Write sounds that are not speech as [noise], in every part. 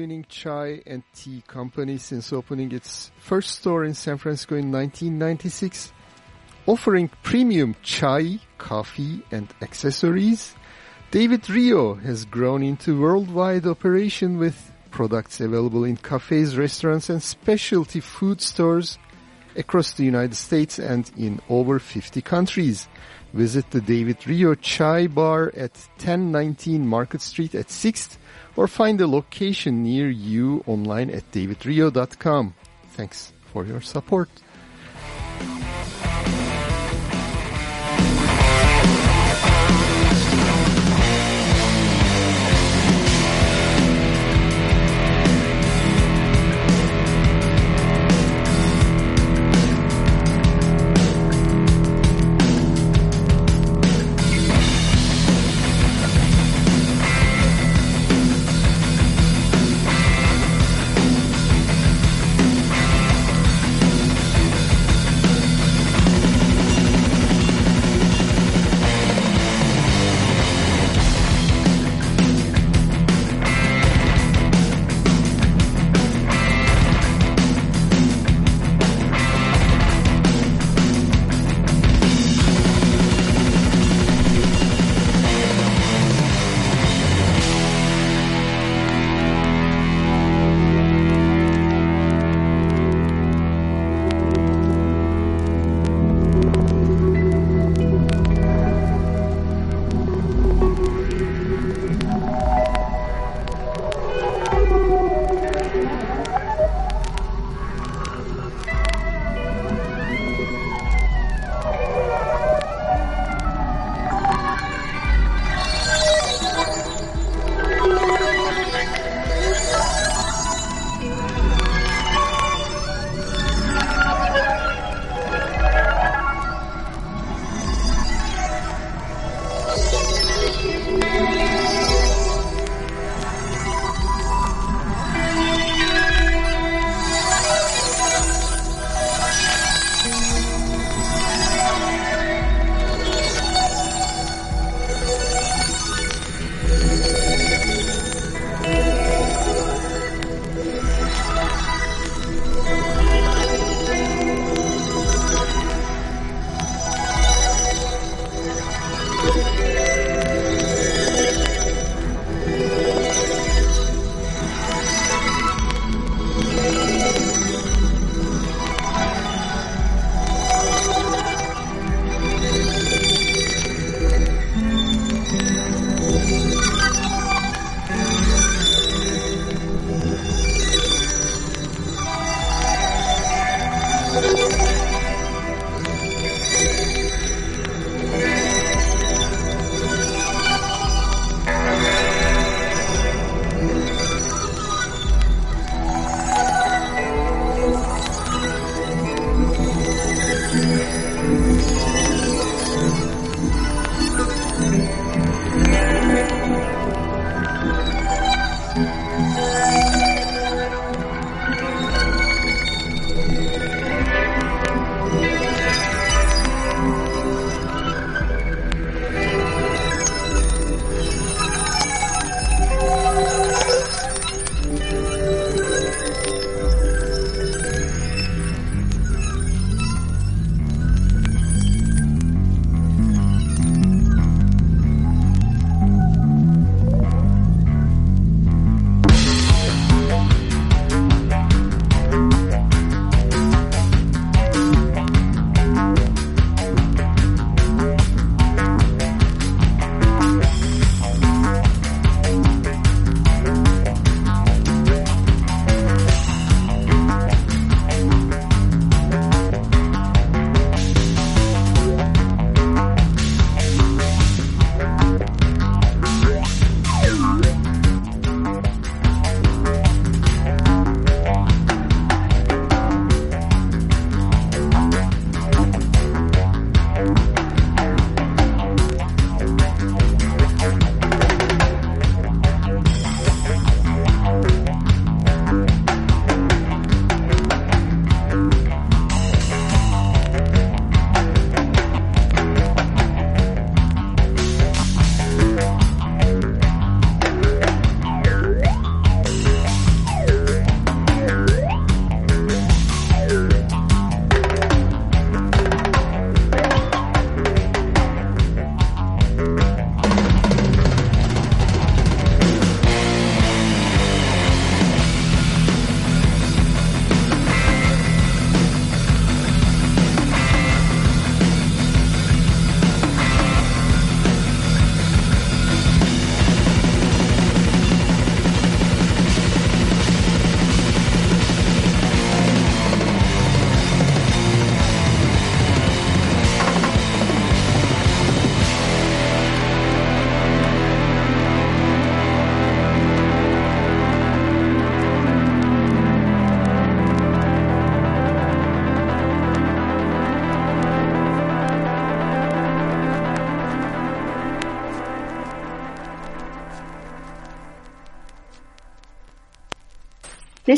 award-winning chai and tea company since opening its first store in San Francisco in 1996, offering premium chai, coffee, and accessories. David Rio has grown into worldwide operation with products available in cafes, restaurants, and specialty food stores across the United States and in over 50 countries. Visit the David Rio Chai Bar at 1019 Market Street at 6th or find a location near you online at davidrio.com. Thanks for your support.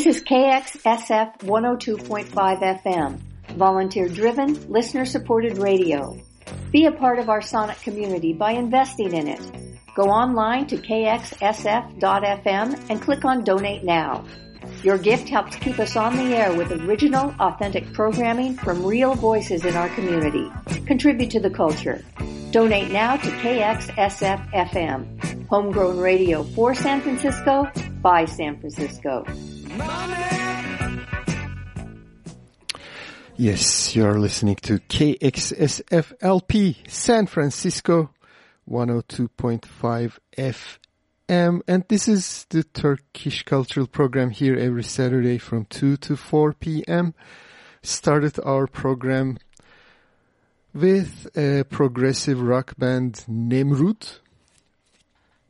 This is KXSF 102.5 FM, volunteer driven, listener supported radio. Be a part of our Sonic community by investing in it. Go online to kxsf.fm and click on donate now. Your gift helps keep us on the air with original, authentic programming from real voices in our community. Contribute to the culture. Donate now to KXSF FM, homegrown radio for San Francisco by San Francisco. Yes, you're listening to KXSFLP San Francisco 102.5 FM and this is the Turkish cultural program here every Saturday from 2 to 4 p.m. Started our program with a progressive rock band Nemrud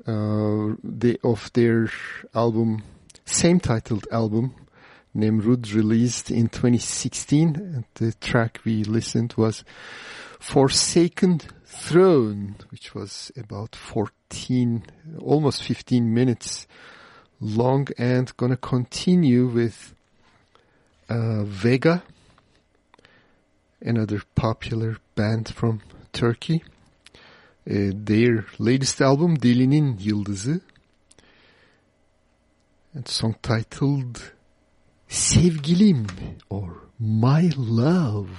uh, of their album, same titled album Nemrud released in 2016. And the track we listened was Forsaken Throne, which was about 14, almost 15 minutes long and gonna continue with uh, Vega, another popular band from Turkey. Uh, their latest album Delinin Yıldızı and song titled Sevgilim or My Love.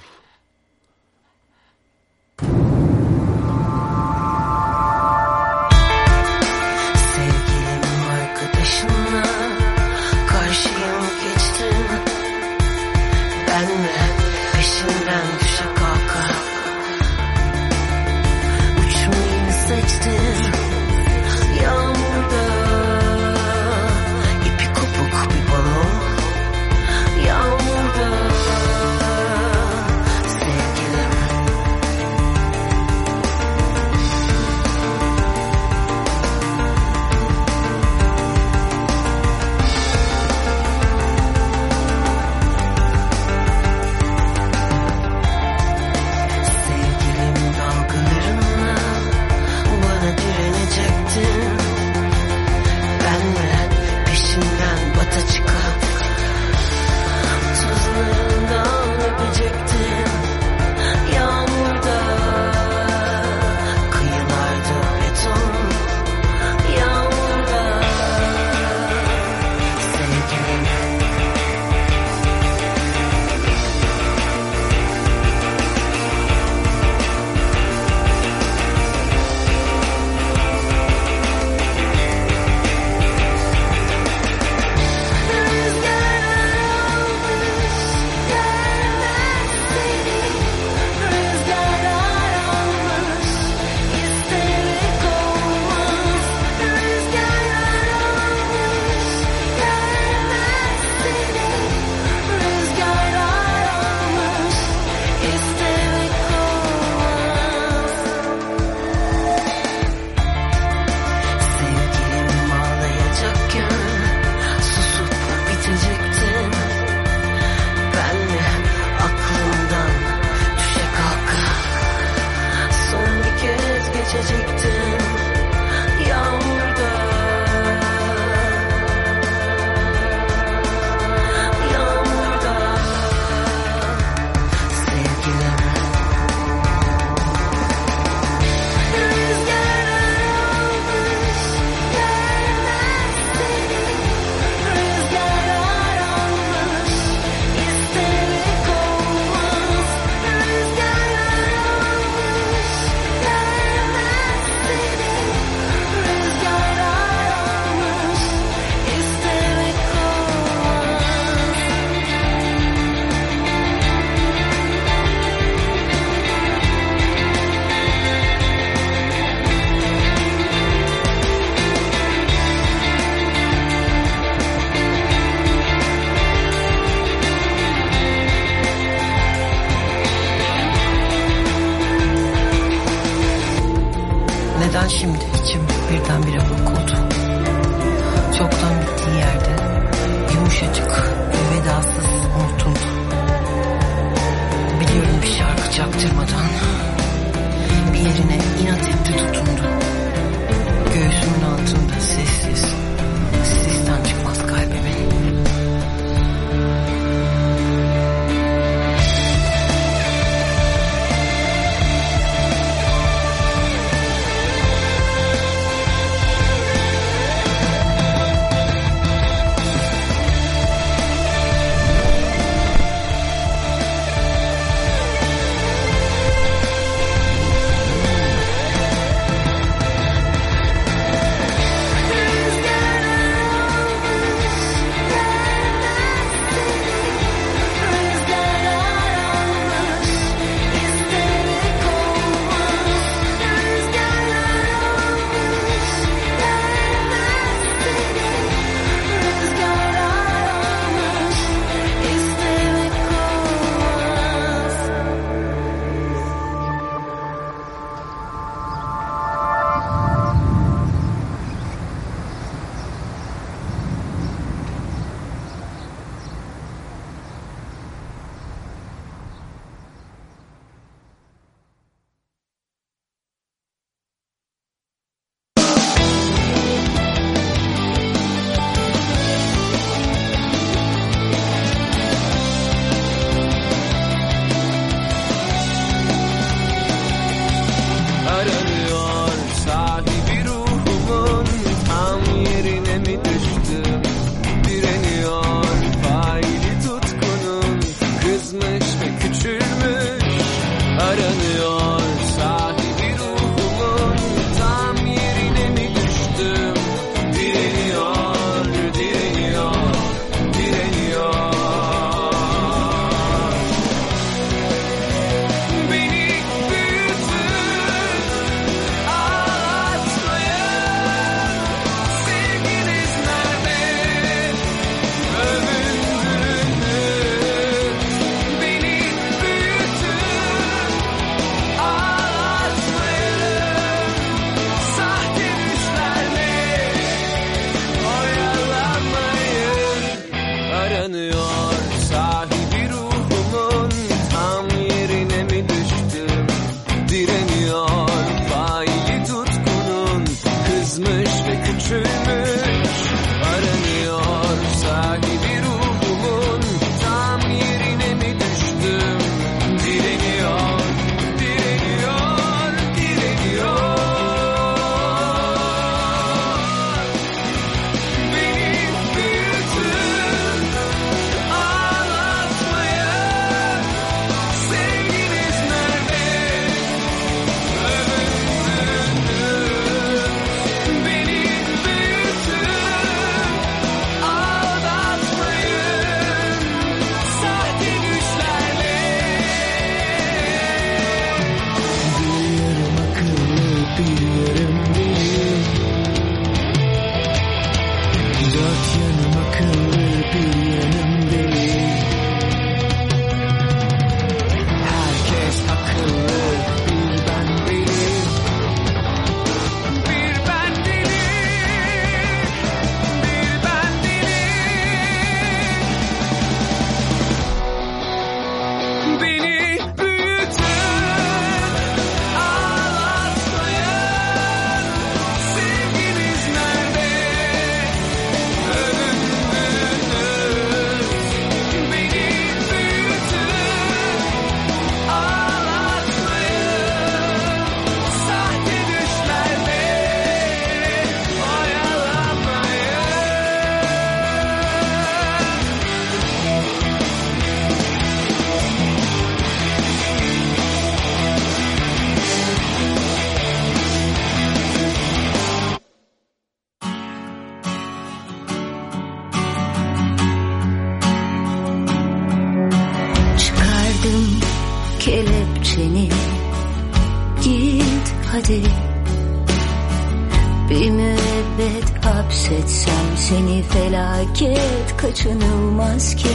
Kaçınılmaz ki.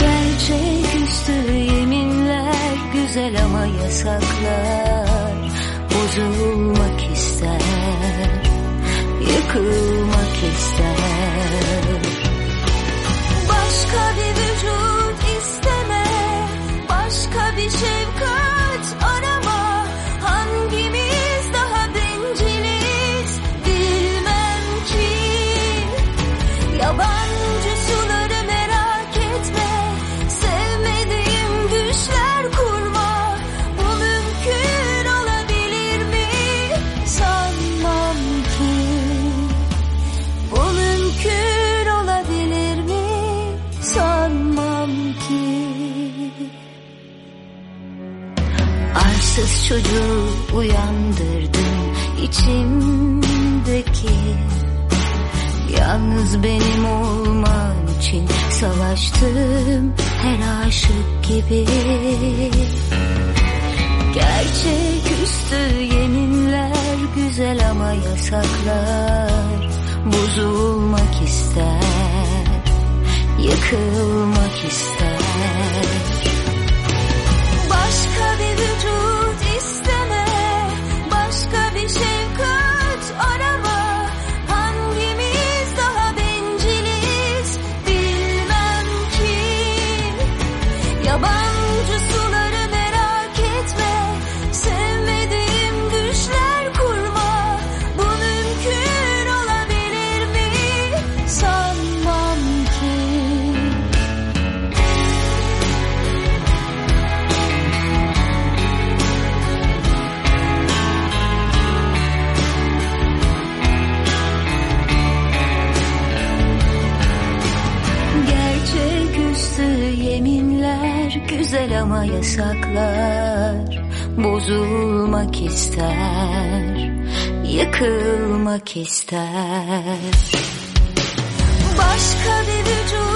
Gerçeküstü yeminler güzel ama yasaklar. Bozulmak ister, yıkılmak ister. Başka bir vücut isteme, başka bir şefkat çocuğu uyandırdın içimdeki. Yalnız benim olman için savaştım her aşık gibi. Gerçeküstü yeminler güzel ama yasaklar Bozulmak ister, yıkılmak ister güzel ama yasaklar Bozulmak ister, yıkılmak ister. Başka bir vücut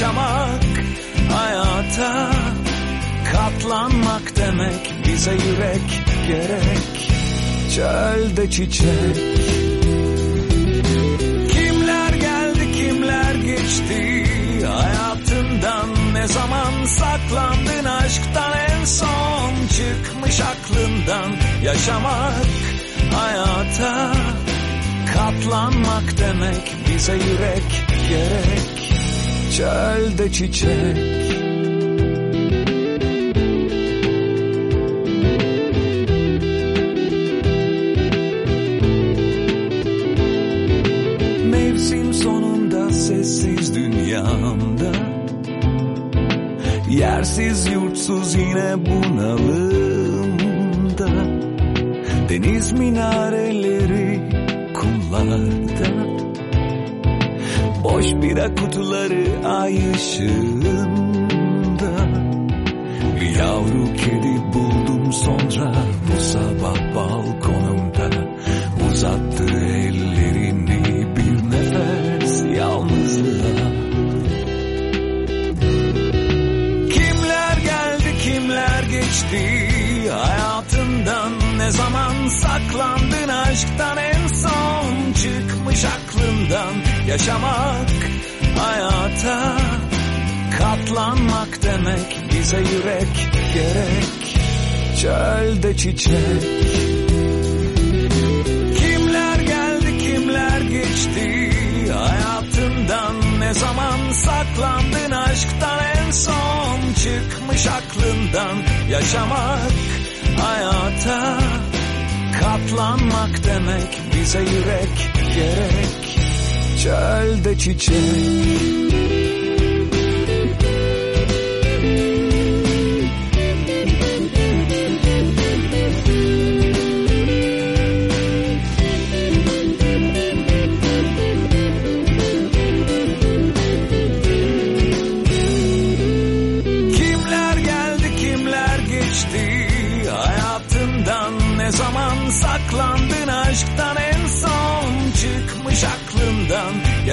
yaşamak hayata katlanmak demek bize yürek gerek. Çölde çiçek. Kimler geldi kimler geçti? Hayatından ne zaman saklandın? Aşktan en son çıkmış aklından yaşamak hayata katlanmak demek bize yürek gerek çölde çiçek. Mevsim sonunda sessiz dünyamda. Yersiz yurtsuz yine bunalı Bayrak kutuları ay ışığında. çiçek. Kimler geldi kimler geçti? Hayatından ne zaman saklandın? Aşktan en son çıkmış aklından. Yaşamak hayata katlanmak demek. Bize yürek gerek. Çölde çiçek.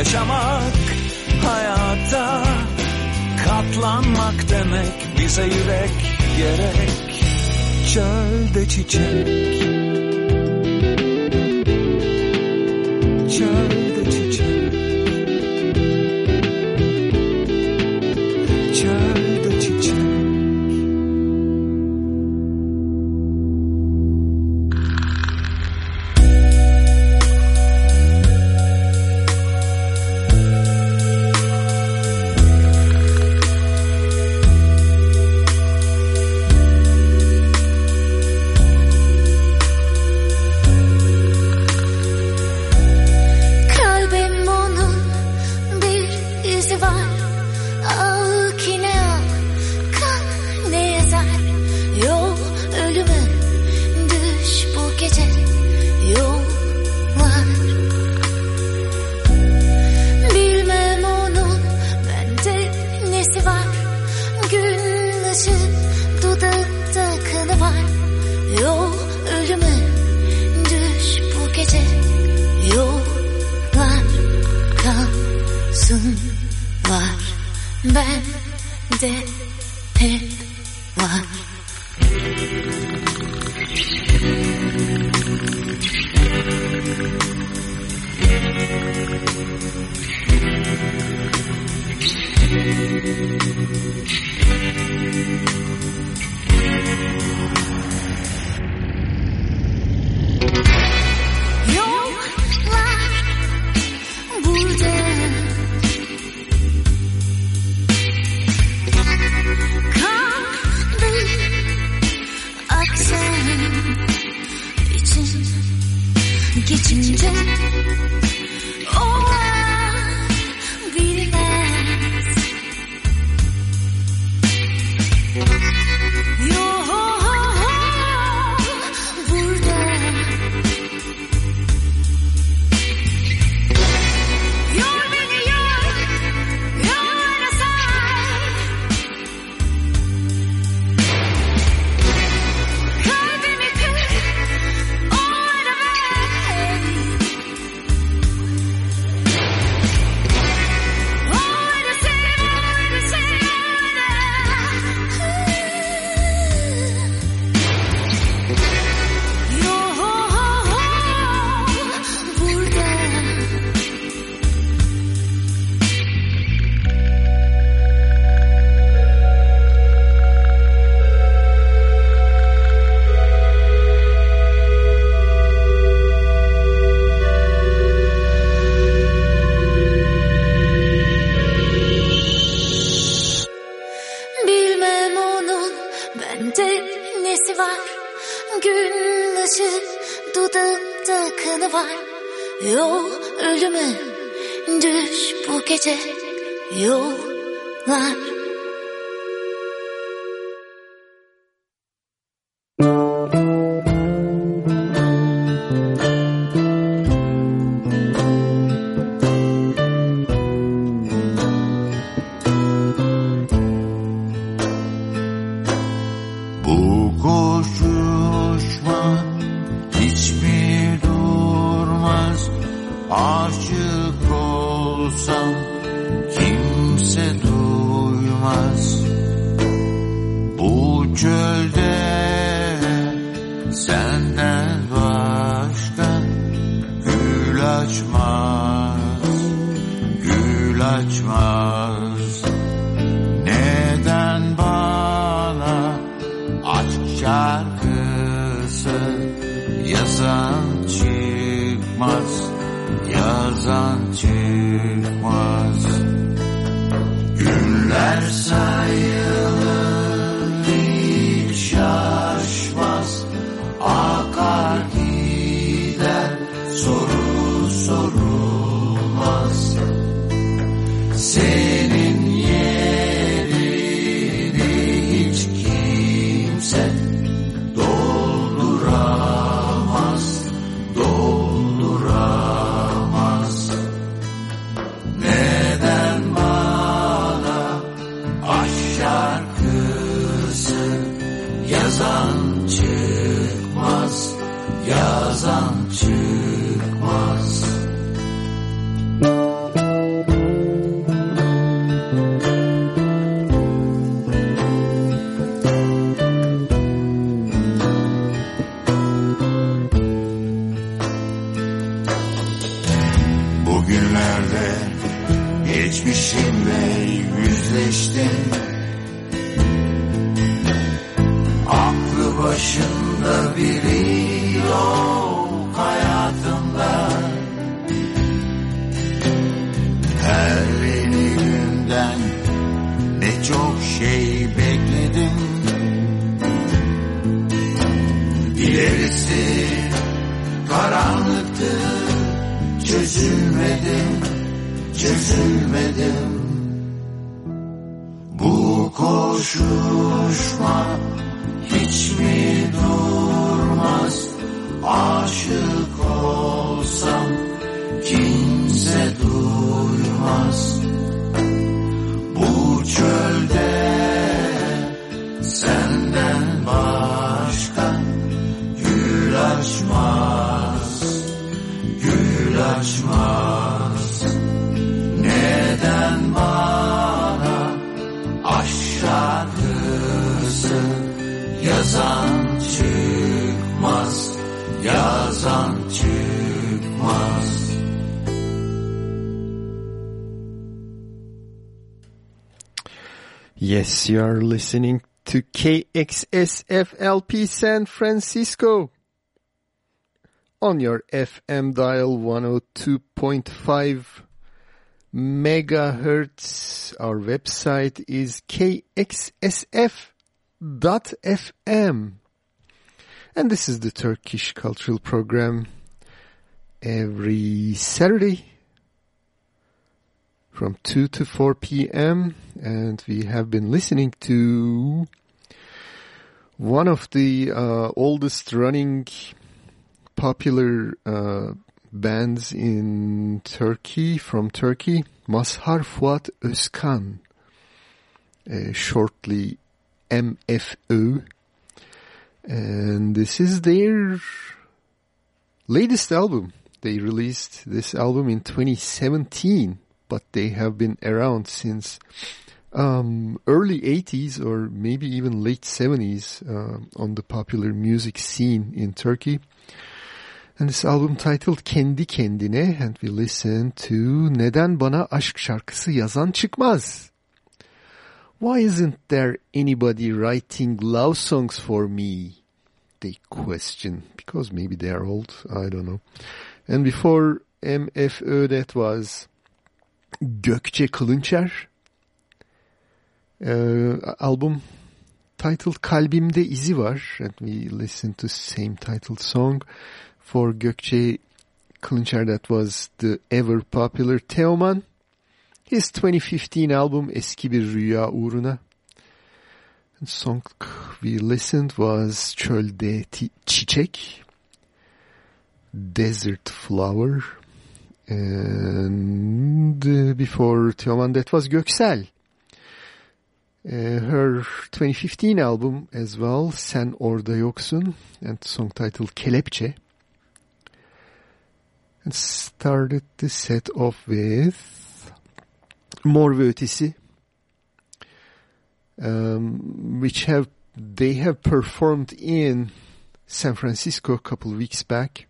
yaşamak hayatta katlanmak demek bize yürek gerek çölde çiçek. To var Bende hep var. Aklı başında biri koşuşma hiç mi durmaz? Aşık Yes, you are listening to KXSFLP San Francisco on your FM dial 102.5 megahertz. Our website is kxsf.fm. And this is the Turkish Cultural Program every Saturday from 2 to 4 p.m. And we have been listening to one of the uh, oldest running popular uh, bands in Turkey, from Turkey, Mazhar Fuat Özkan, shortly MFÖ. And this is their latest album. They released this album in 2017, but they have been around since um, early 80s or maybe even late 70s uh, on the popular music scene in Turkey. And this album titled Kendi Kendine and we listen to Neden Bana Aşk Şarkısı Yazan Çıkmaz? Why isn't there anybody writing love songs for me? They question. Because maybe they are old. I don't know. And before MFÖ that was Gökçe Kılınçer. Uh, album titled Kalbimde İzi Var and we listened to same titled song for Gökçe Kılınçer that was the ever popular Teoman. His 2015 album Eski Bir Rüya Uğruna. And song we listened was Çölde Çiçek, Desert Flower, and uh, before Teoman that was Göksel. Uh, her 2015 album as well, Sen Orada Yoksun, and song titled Kelepçe. And started the set off with Mor ve Ötesi, um, which have they have performed in San Francisco a couple of weeks back.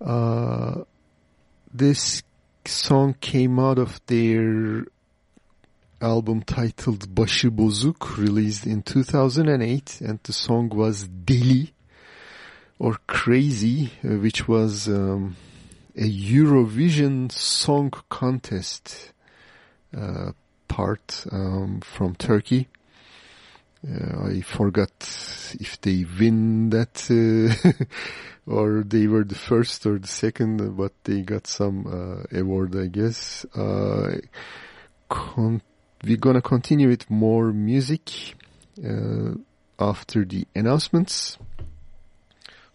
Uh, this song came out of their album titled Başı Bozuk, released in 2008, and the song was Deli or Crazy, uh, which was um, a Eurovision Song Contest uh, part um, from Turkey. Uh, I forgot if they win that uh, [laughs] or they were the first or the second, but they got some uh, award, I guess. Uh, con- we're gonna continue with more music uh, after the announcements.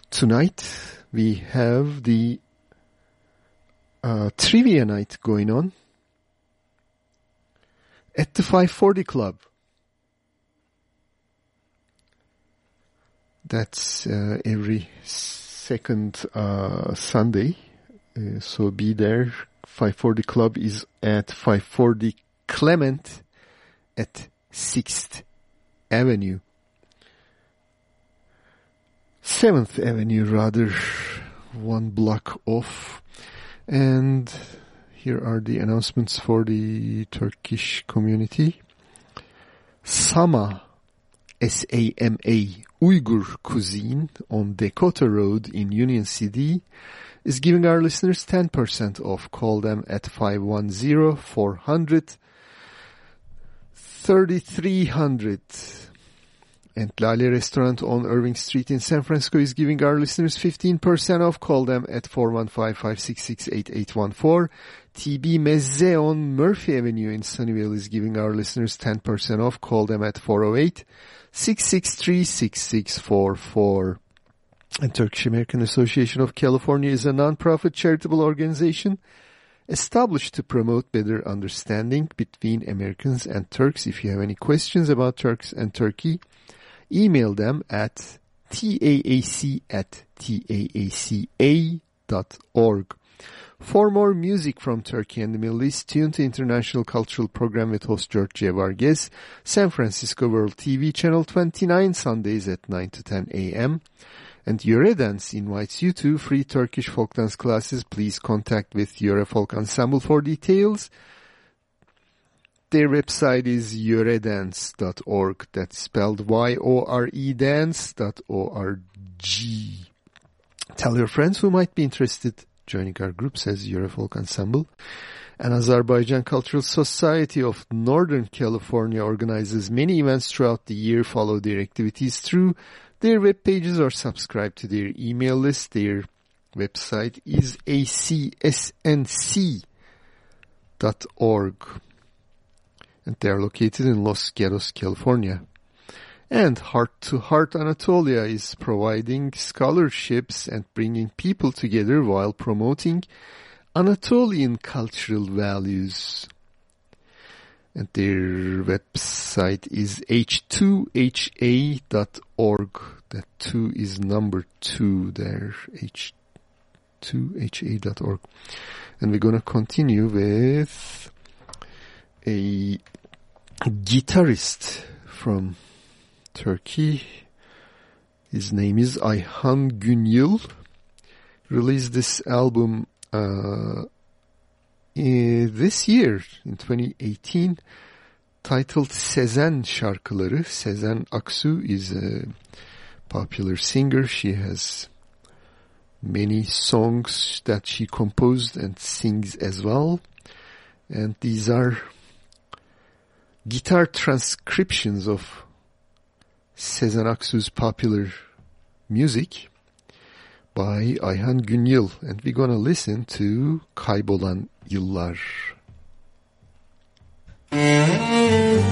Tonight we have the uh, trivia night going on at the 540 Club. That's uh, every second uh, Sunday. Uh, so be there. 540 Club is at 540 Clement at 6th Avenue. 7th Avenue rather, one block off. And here are the announcements for the Turkish community. Sama, S-A-M-A, Uyghur Cuisine on Dakota Road in Union City is giving our listeners 10% off. Call them at 510-400 3300. And Lale Restaurant on Irving Street in San Francisco is giving our listeners 15% off. Call them at 415-566-8814. TB Mezze on Murphy Avenue in Sunnyvale is giving our listeners 10% off. Call them at oh 408-663-6644. And Turkish American Association of California is a non-profit charitable organization established to promote better understanding between Americans and Turks. If you have any questions about Turks and Turkey, email them at taac at taaca.org. For more music from Turkey and the Middle East, tune to International Cultural Program with host George. Vargas, San Francisco World TV, Channel 29, Sundays at 9 to 10 a.m. And Yore Dance invites you to free Turkish folk dance classes. Please contact with Yore Folk Ensemble for details. Their website is yoredance.org. That's spelled Y-O-R-E dance.org. Tell your friends who might be interested joining our group, says Yore Folk Ensemble. An Azerbaijan Cultural Society of Northern California organizes many events throughout the year. Follow their activities through their web pages or subscribe to their email list. Their website is acsnc.org and they are located in Los Gatos, California. And Heart to Heart Anatolia is providing scholarships and bringing people together while promoting Anatolian cultural values. And their website is h2ha.org. That two is number two there, h2ha.org. And we're going to continue with a guitarist from Turkey. His name is Ayhan Günyıl. Released this album uh, this year, in 2018, titled Sezen Şarkıları. Sezen Aksu is a popular singer. She has many songs that she composed and sings as well. And these are guitar transcriptions of Sezen Aksu's popular music by Ayhan Günyıl. And we're gonna listen to Kaybolan Yıllar. [laughs]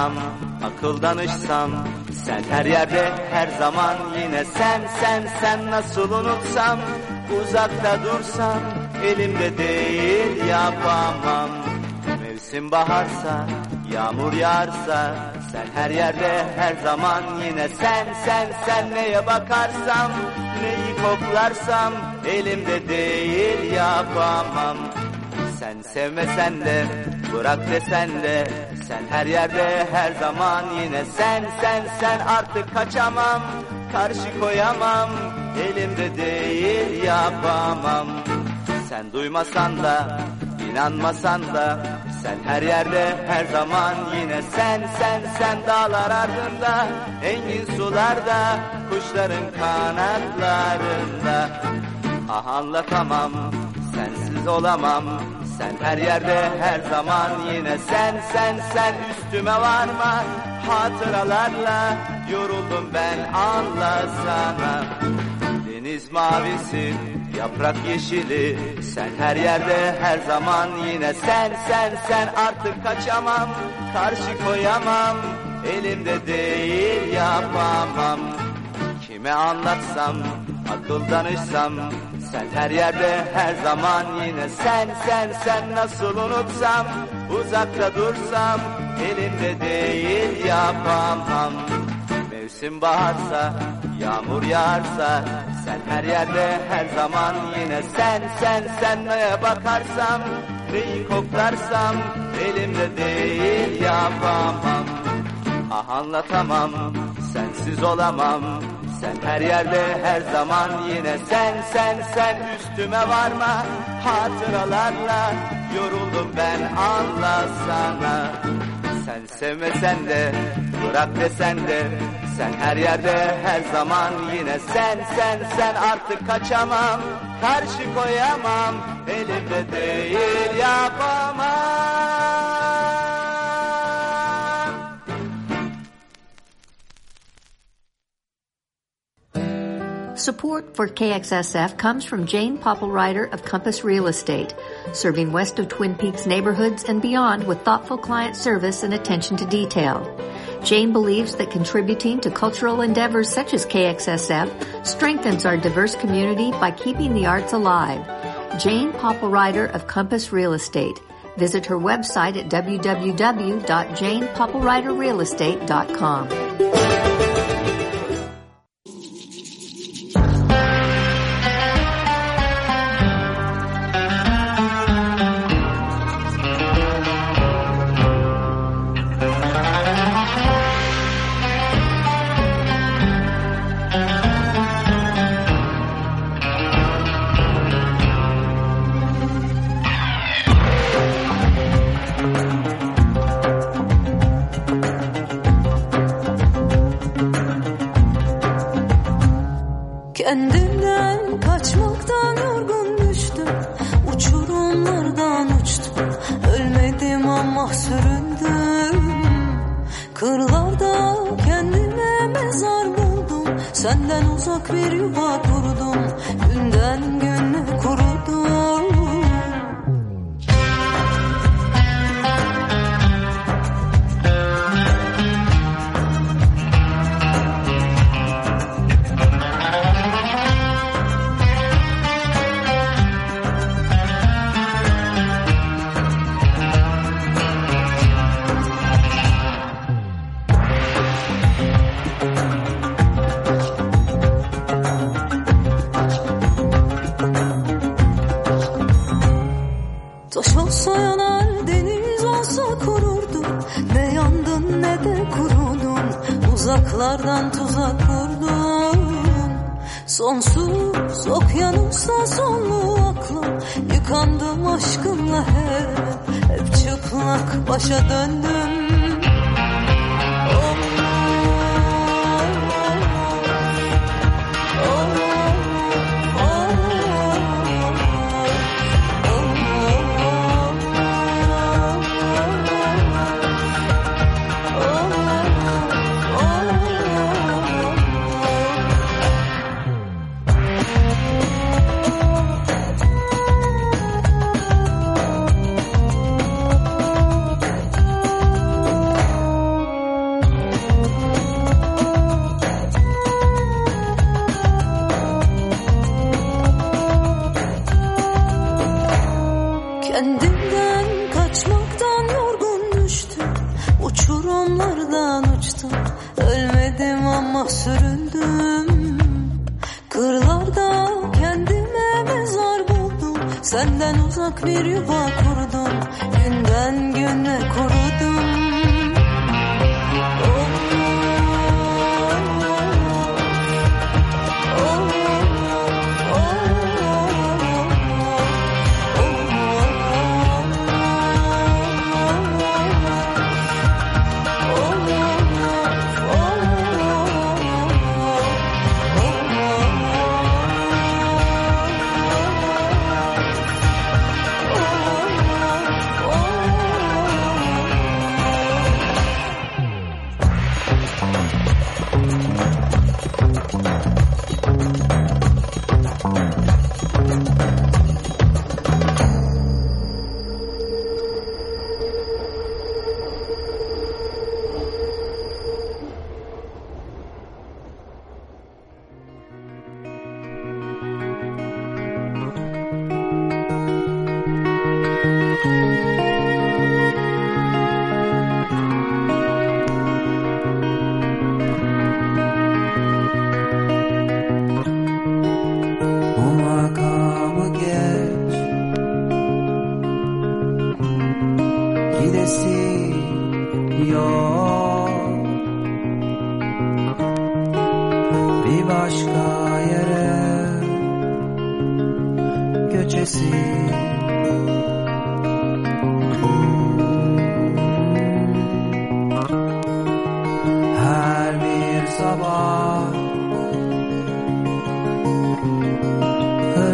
anlatsam, akıl danışsam Sen her yerde, her zaman yine sen, sen, sen Nasıl unutsam, uzakta dursam Elimde değil yapamam. Mevsim baharsa, yağmur yağarsa Sen her yerde, her zaman yine sen, sen, sen Neye bakarsam, neyi koklarsam Elimde değil yapamam. Sen sevmesen de bırak desen de her yerde her zaman yine sen sen sen Artık kaçamam. Karşı koyamam Elimde değil yapamam. Sen duymasan da inanmasan da Sen her yerde her zaman yine sen sen sen Dağlar ardında engin sularda kuşların kanatlarında. Ah anlatamam sensiz olamam Sen her yerde her zaman yine sen sen sen üstüme varma. Hatıralarla yoruldum ben anlasana Deniz mavisi yaprak yeşili. Sen her yerde her zaman yine sen sen sen Artık kaçamam. Karşı koyamam Elimde değil yapamam. Kime anlatsam akıl danışsam Sen her yerde her zaman yine sen sen sen Nasıl unutsam uzakta dursam Elimde değil yapamam. Mevsim baharsa yağmur yağarsa Sen her yerde her zaman yine sen sen sen Neye bakarsam neyi koklarsam Elimde değil yapamam. Ah anlatamam sensiz olamam Sen her yerde her zaman yine sen sen sen. Üstüme varma hatıralarla. Yoruldum ben anlasana Sen sevmesen de bırak desen de. Sen her yerde her zaman yine sen sen sen. Artık kaçamam karşı koyamam. Elimde değil yapamam Support for KXSF comes from Jane Poppelreiter of Compass Real Estate, serving west of Twin Peaks neighborhoods and beyond with thoughtful client service and attention to detail. Jane believes that contributing to cultural endeavors such as KXSF strengthens our diverse community by keeping the arts alive. Jane Poppelreiter of Compass Real Estate. Visit her website at www.janepoppelreiterrealestate.com. bir yuva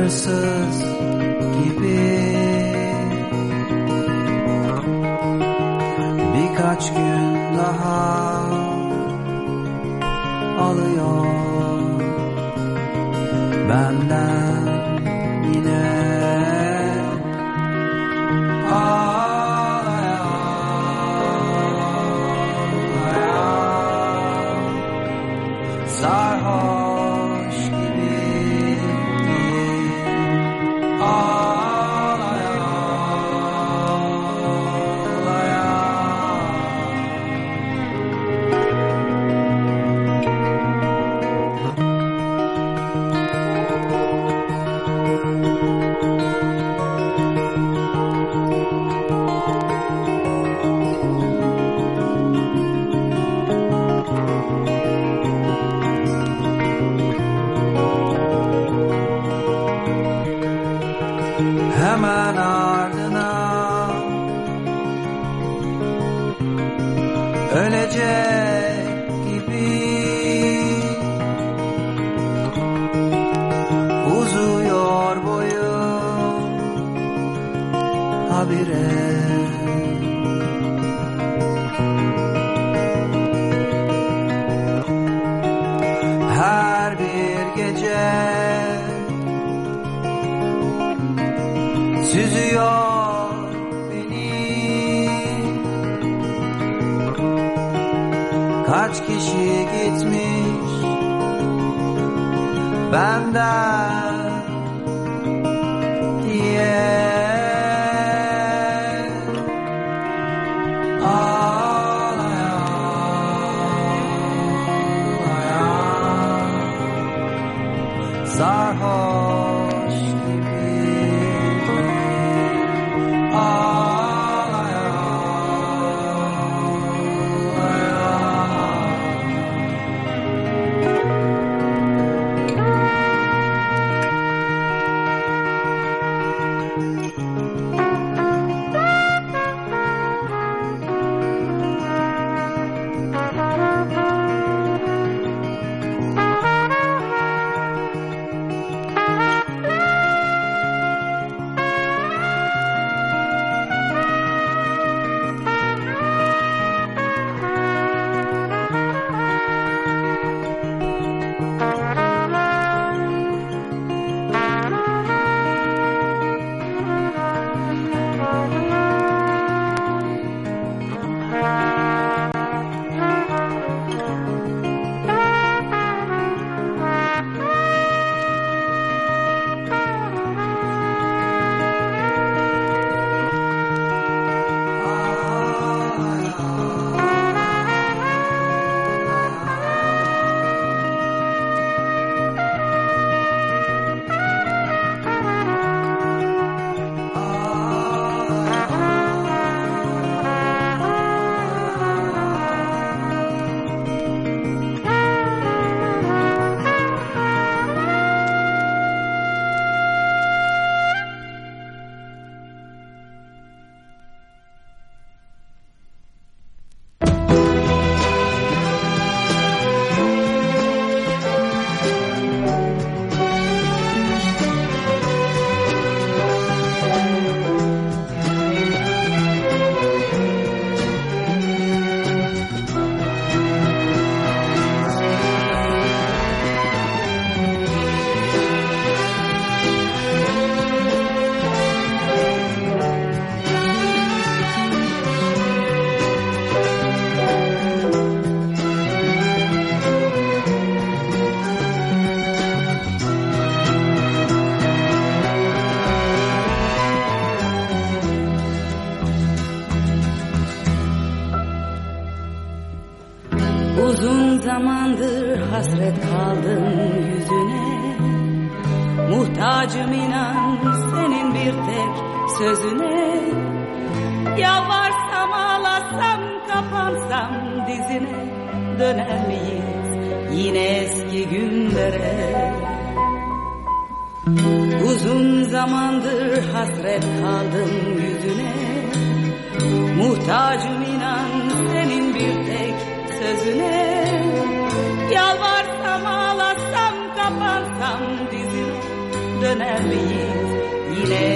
hırsız gibi. Birkaç gün daha Muhtacım inan senin bir tek sözüne. Yalvarsam ağlasam kapansam dizine. Döner miyiz yine eski günlere? Uzun zamandır hasret kaldım yüzüne. Muhtacım inan senin bir tek sözüne Döner miyiz yine eski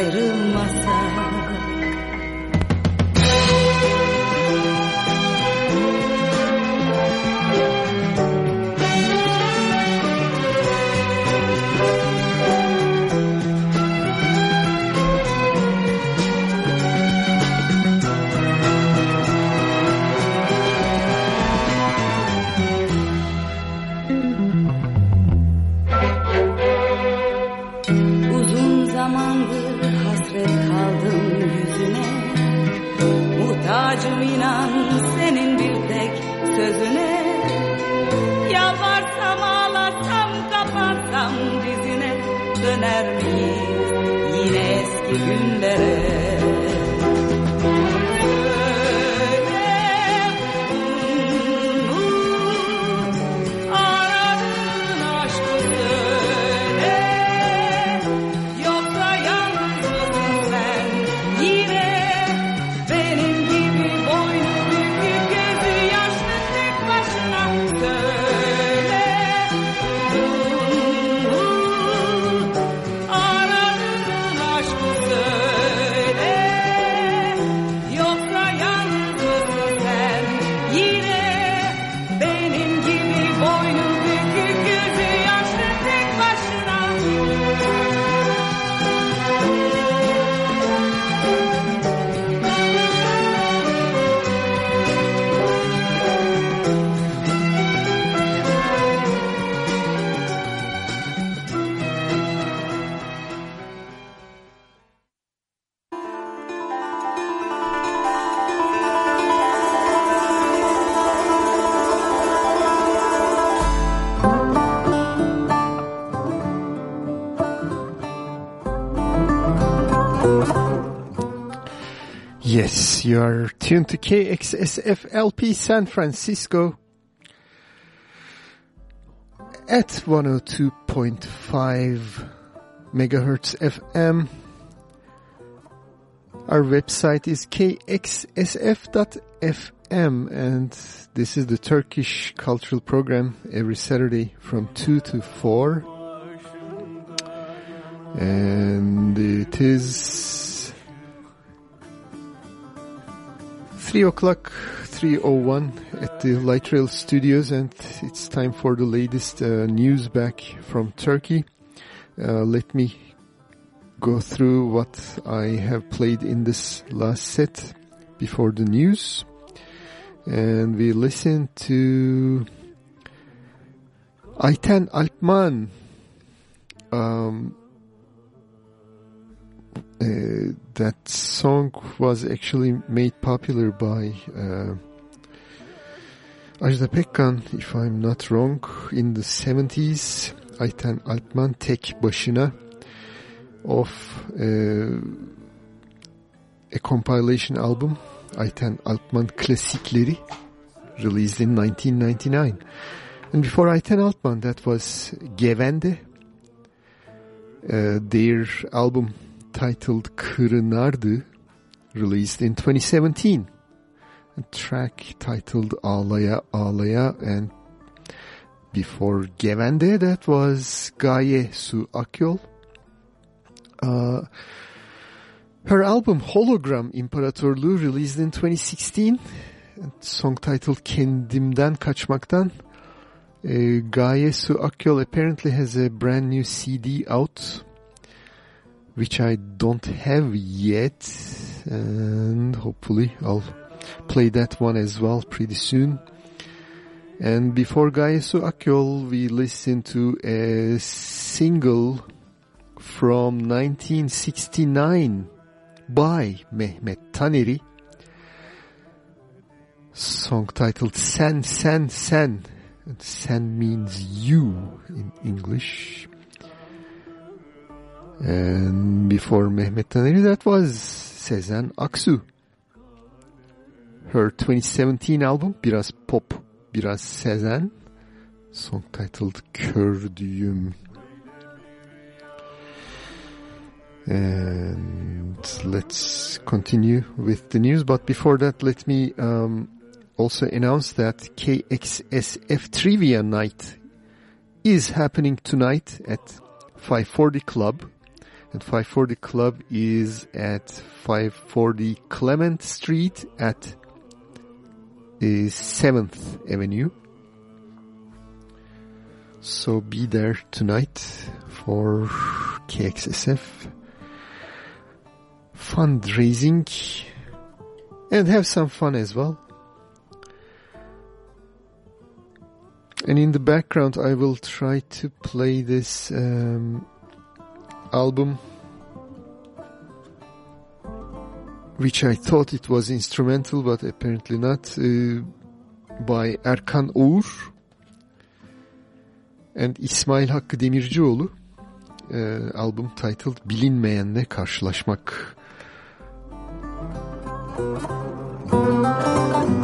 hiç Yes, you are tuned to KXSFLP San Francisco at 102.5 megahertz FM. Our website is kxsf.fm and this is the Turkish cultural program every Saturday from 2 to 4. And it is 3 o'clock, 3.01 at the Light Rail Studios and it's time for the latest uh, news back from Turkey. Uh, let me go through what I have played in this last set before the news. And we listen to Ayten Alpman. Um, uh, that song was actually made popular by uh, Ajda Pekkan, if I'm not wrong, in the 70s. Ayten Alpman Tek Başına of uh, a compilation album, Ayten Alpman Klasikleri, released in 1999. And before Ayten Alpman, that was Gevende, uh, their album titled Kırınardı, released in 2017. a track titled Ağlaya Ağlaya and before Gevende that was Gaye Su Akyol. Uh, her album Hologram İmparatorluğu released in 2016 song titled Kendimden Kaçmaktan. Uh, Gaye Su Akyol apparently has a brand new CD out which I don't have yet and hopefully I'll play that one as well pretty soon. And before Gaye Su Akyol we listened to a single from 1969 by Mehmet Taneri. Song titled Sen Sen Sen and Sen means you in English and before Mehmet Taneri that was Sezen Aksu. Her 2017 album biraz pop biraz Sezen. Song titled Kördüğüm and let's continue with the news. But before that let me um, also announce that KXSF Trivia Night is happening tonight at 540 Club and 540 Club is at 540 Clement Street at the 7th Avenue so be there tonight for KXSF fundraising and have some fun as well. And in the background I will try to play this um, album which I thought it was instrumental but apparently not uh, by Erkan Oğur and İsmail Hakkı Demircioğlu. Uh, album titled Bilinmeyenle Karşılaşmak. Yes,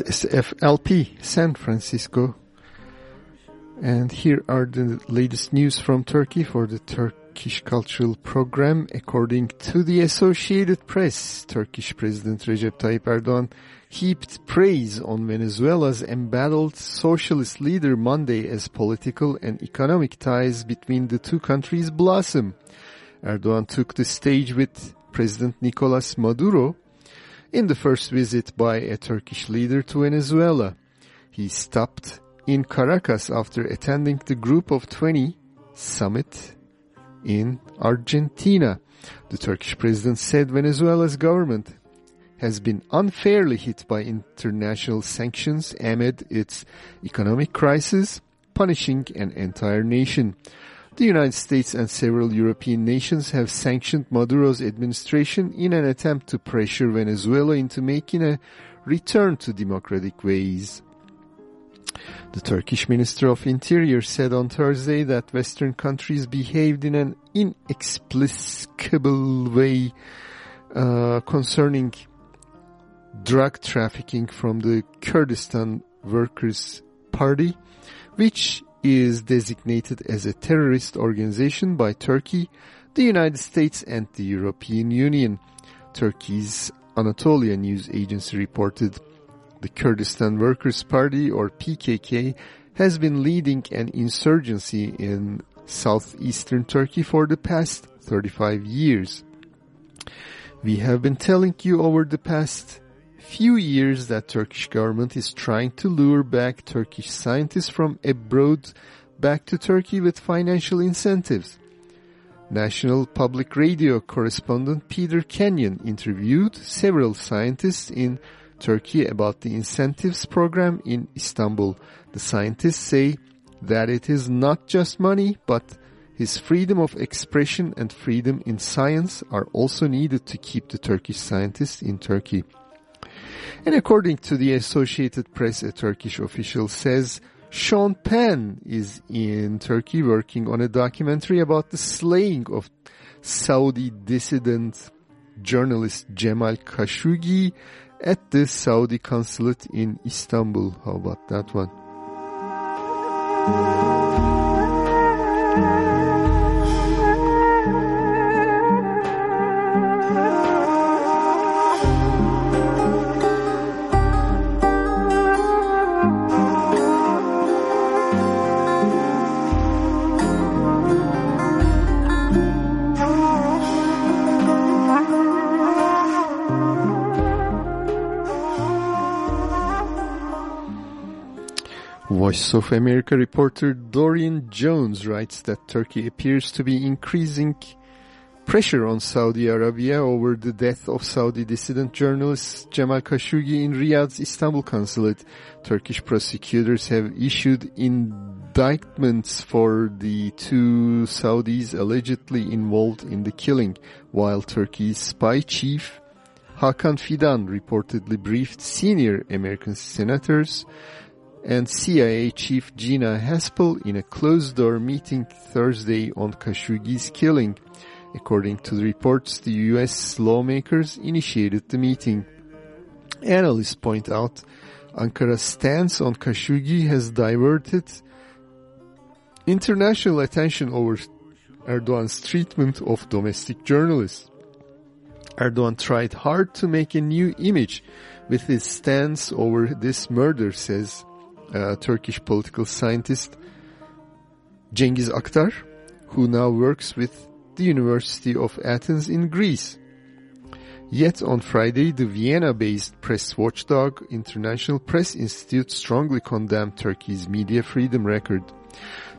is KXSFLP San Francisco. And here are the latest news from Turkey for the Turkish Cultural Program. According to the Associated Press, Turkish President Recep Tayyip Erdogan heaped praise on Venezuela's embattled socialist leader Monday as political and economic ties between the two countries blossom. Erdogan took the stage with President Nicolas Maduro in the first visit by a Turkish leader to Venezuela. He stopped in Caracas after attending the Group of 20 summit in Argentina. The Turkish president said Venezuela's government has been unfairly hit by international sanctions amid its economic crisis, punishing an entire nation. The United States and several European nations have sanctioned Maduro's administration in an attempt to pressure Venezuela into making a return to democratic ways. The Turkish Minister of Interior said on Thursday that Western countries behaved in an inexplicable way uh, concerning drug trafficking from the Kurdistan Workers' Party, which is designated as a terrorist organization by Turkey, the United States and the European Union. Turkey's Anatolia news agency reported the Kurdistan Workers' Party or PKK has been leading an insurgency in southeastern Turkey for the past 35 years. We have been telling you over the past few years that Turkish government is trying to lure back Turkish scientists from abroad back to Turkey with financial incentives. National Public Radio correspondent Peter Kenyon interviewed several scientists in Turkey about the incentives program in Istanbul. The scientists say that it is not just money, but his freedom of expression and freedom in science are also needed to keep the Turkish scientists in Turkey. And according to the Associated Press, a Turkish official says Sean Penn is in Turkey working on a documentary about the slaying of Saudi dissident journalist Jamal Khashoggi at the Saudi consulate in Istanbul. How about that one? Voice of America reporter Dorian Jones writes that Turkey appears to be increasing pressure on Saudi Arabia over the death of Saudi dissident journalist Jamal Khashoggi in Riyadh's Istanbul consulate. Turkish prosecutors have issued indictments for the two Saudis allegedly involved in the killing, while Turkey's spy chief Hakan Fidan reportedly briefed senior American senators and CIA Chief Gina Haspel in a closed-door meeting Thursday on Khashoggi's killing. According to the reports, the U.S. lawmakers initiated the meeting. Analysts point out Ankara's stance on Khashoggi has diverted international attention over Erdogan's treatment of domestic journalists. Erdogan tried hard to make a new image with his stance over this murder, says uh, Turkish political scientist Cengiz Aktar, who now works with the University of Athens in Greece. Yet on Friday, the Vienna-based press watchdog International Press Institute strongly condemned Turkey's media freedom record.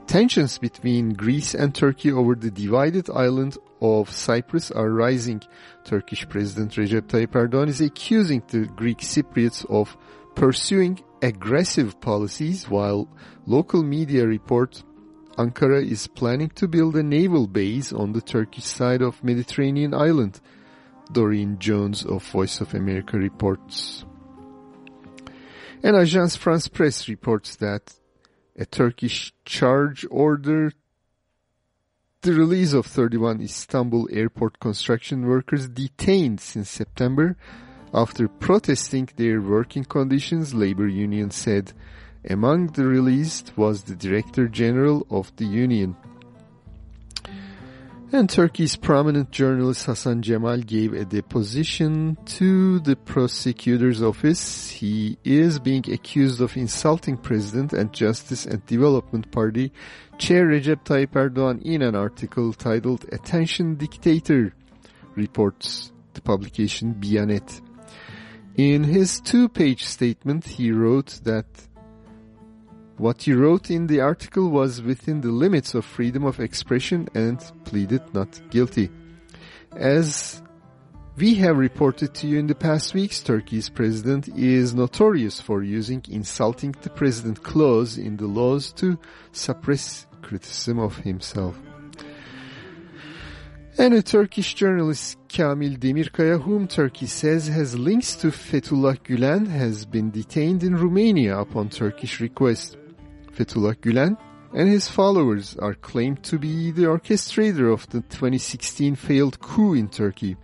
Tensions between Greece and Turkey over the divided island of Cyprus are rising. Turkish President Recep Tayyip Erdogan is accusing the Greek Cypriots of pursuing aggressive policies while local media report Ankara is planning to build a naval base on the Turkish side of Mediterranean island. Dorian Jones of Voice of America reports. And Agence France Presse reports that a Turkish charge order the release of 31 Istanbul airport construction workers detained since September after protesting their working conditions, labor union said. Among the released was the Director General of the union. And Turkey's prominent journalist Hasan Cemal gave a deposition to the prosecutor's office. He is being accused of insulting President and Justice and Development Party Chair Recep Tayyip Erdogan in an article titled Attention Dictator, reports the publication Bianet. In his two-page statement, he wrote that what he wrote in the article was within the limits of freedom of expression and pleaded not guilty. As we have reported to you in the past weeks, Turkey's president is notorious for using insulting the president clause in the laws to suppress criticism of himself. And a Turkish journalist, Kamil Demirkaya, whom Turkey says has links to Fethullah Gülen, has been detained in Romania upon Turkish request. Fethullah Gülen and his followers are claimed to be the orchestrator of the 2016 failed coup in Turkey.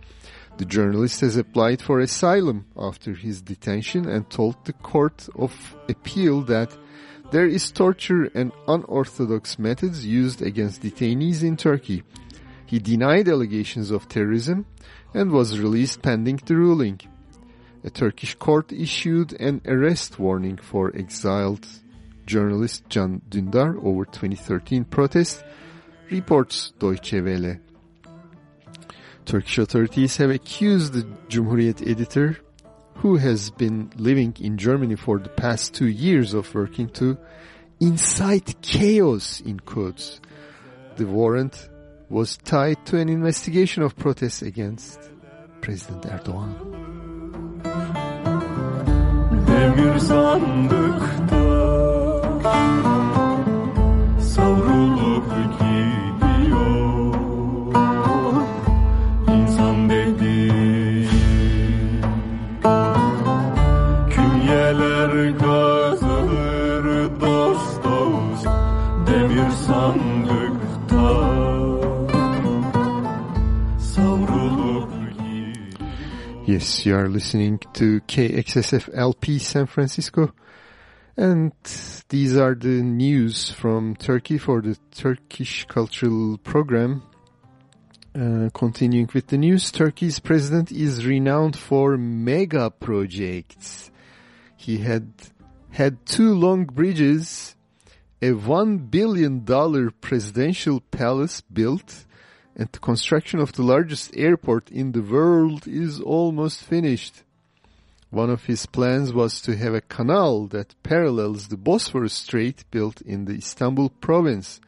The journalist has applied for asylum after his detention and told the Court of Appeal that there is torture and unorthodox methods used against detainees in Turkey. He denied allegations of terrorism and was released pending the ruling. A Turkish court issued an arrest warning for exiled journalist Can Dündar over 2013 protests, reports Deutsche Welle. Turkish authorities have accused the Cumhuriyet editor, who has been living in Germany for the past two years of working to incite chaos in quotes. The warrant was tied to an investigation of protests against President Erdogan. Demir sandıkta savrulup gidiyor insan dediğin Künyeler kazılır dost dost demir sandıkta Yes, you are listening to KXSF LP San Francisco. And these are the news from Turkey for the Turkish Cultural Program. Uh, continuing with the news, Turkey's president is renowned for mega projects. He had had two long bridges, a one billion dollar presidential palace built, and the construction of the largest airport in the world is almost finished. One of his plans was to have a canal that parallels the Bosphorus Strait built in the Istanbul province,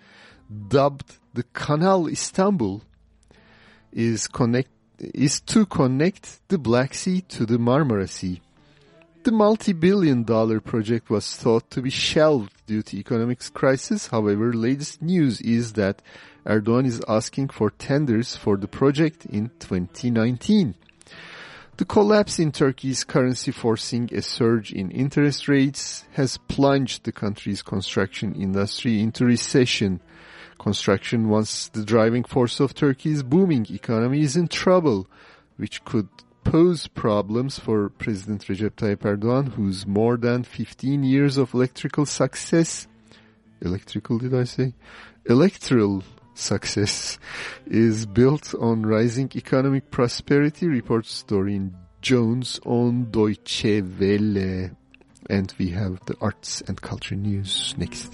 dubbed the Canal Istanbul, is connect is to connect the Black Sea to the Marmara Sea. The multi-billion dollar project was thought to be shelved due to economic crisis. However, latest news is that Erdogan is asking for tenders for the project in 2019. The collapse in Turkey's currency forcing a surge in interest rates has plunged the country's construction industry into recession. Construction, once the driving force of Turkey's booming economy, is in trouble, which could pose problems for President Recep Tayyip Erdogan, whose more than 15 years of electrical success, electrical did I say? Electoral success is built on rising economic prosperity, reports Dorian Jones on Deutsche Welle. And we have the arts and culture news next.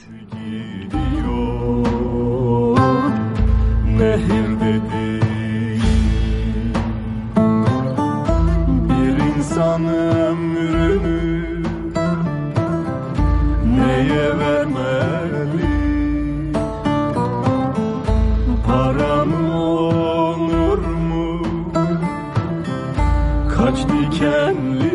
Neye vermeli saç dikenli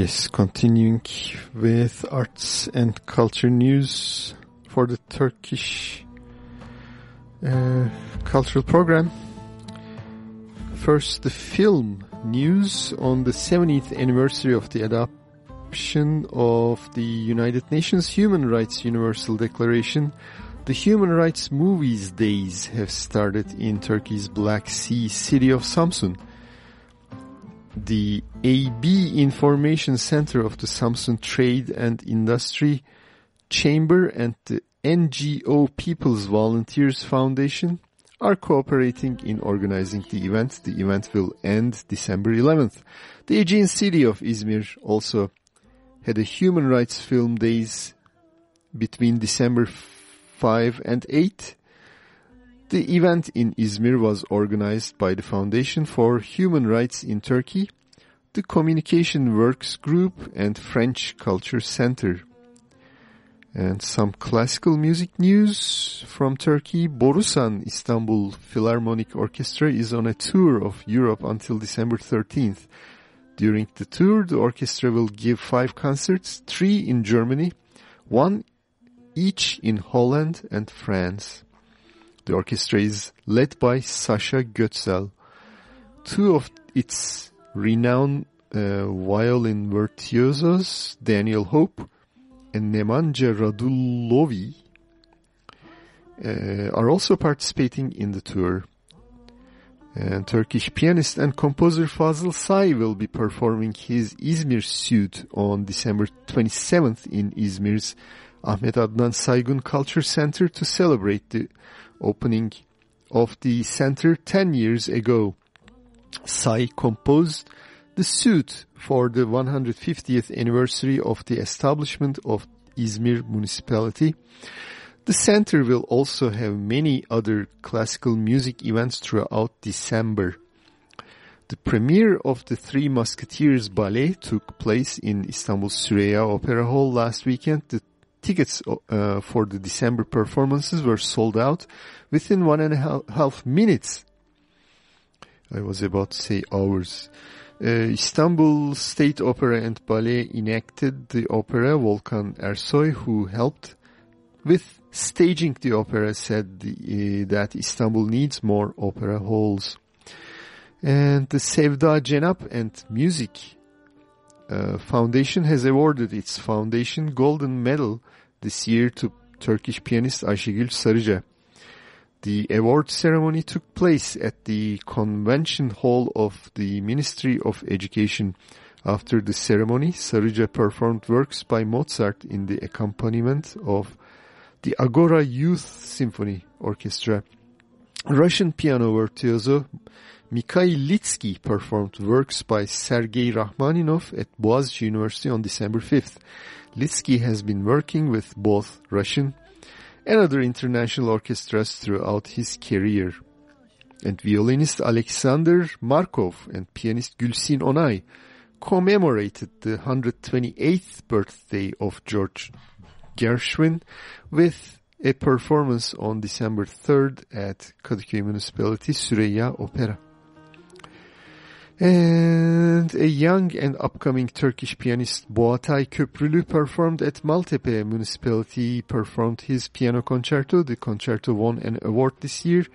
Yes, continuing with arts and culture news for the Turkish uh, cultural program. First, the film news on the 70th anniversary of the adoption of the United Nations Human Rights Universal Declaration. The Human Rights Movies Days have started in Turkey's Black Sea city of Samsun. The AB Information Center of the Samsun Trade and Industry Chamber and the NGO People's Volunteers Foundation are cooperating in organizing the event. The event will end December 11th. The Aegean city of Izmir also had a human rights film days between December 5 and 8. The event in Izmir was organized by the Foundation for Human Rights in Turkey, the Communication Works Group and French Culture Center. And some classical music news from Turkey. Borusan Istanbul Philharmonic Orchestra is on a tour of Europe until December 13th. During the tour, the orchestra will give five concerts, three in Germany, one each in Holland and France. The orchestra is led by Sascha Goetzel. Two of its renowned uh, violin virtuosos, Daniel Hope and Nemanja Radulović, uh, are also participating in the tour. And Turkish pianist and composer Fazıl Say will be performing his İzmir suite on December 27th in İzmir's Ahmet Adnan Saygun Culture Center to celebrate the opening of the center 10 years ago. Say composed the suite for the 150th anniversary of the establishment of İzmir municipality. The center will also have many other classical music events throughout December. The premiere of the Three Musketeers ballet took place in Istanbul Süreyya Opera Hall last weekend. The tickets uh, for the December performances were sold out within one and a half, minutes. I was about to say hours. Uh, Istanbul State Opera and Ballet enacted the opera. Volkan Ersoy, who helped with staging the opera, said the, uh, that Istanbul needs more opera halls. And the Sevda Cenap and Music uh, Foundation has awarded its Foundation Golden Medal this year to Turkish pianist Ayşegül Sarıca. The award ceremony took place at the convention hall of the Ministry of Education. After the ceremony, Sarıca performed works by Mozart in the accompaniment of the Agora Youth Symphony Orchestra. Russian piano virtuoso Mikhail Lidsky performed works by Sergei Rachmaninov at Boğaziçi University on December 5th. Lidsky has been working with both Russian and other international orchestras throughout his career. And violinist Alexander Markov and pianist Gülsin Onay commemorated the 128th birthday of George Gershwin with a performance on December 3rd at Kadıköy Municipality Süreyya Opera. And a young and upcoming Turkish pianist Boğatay Köprülü performed at Maltepe Municipality, performed his piano concerto. The concerto won an award this year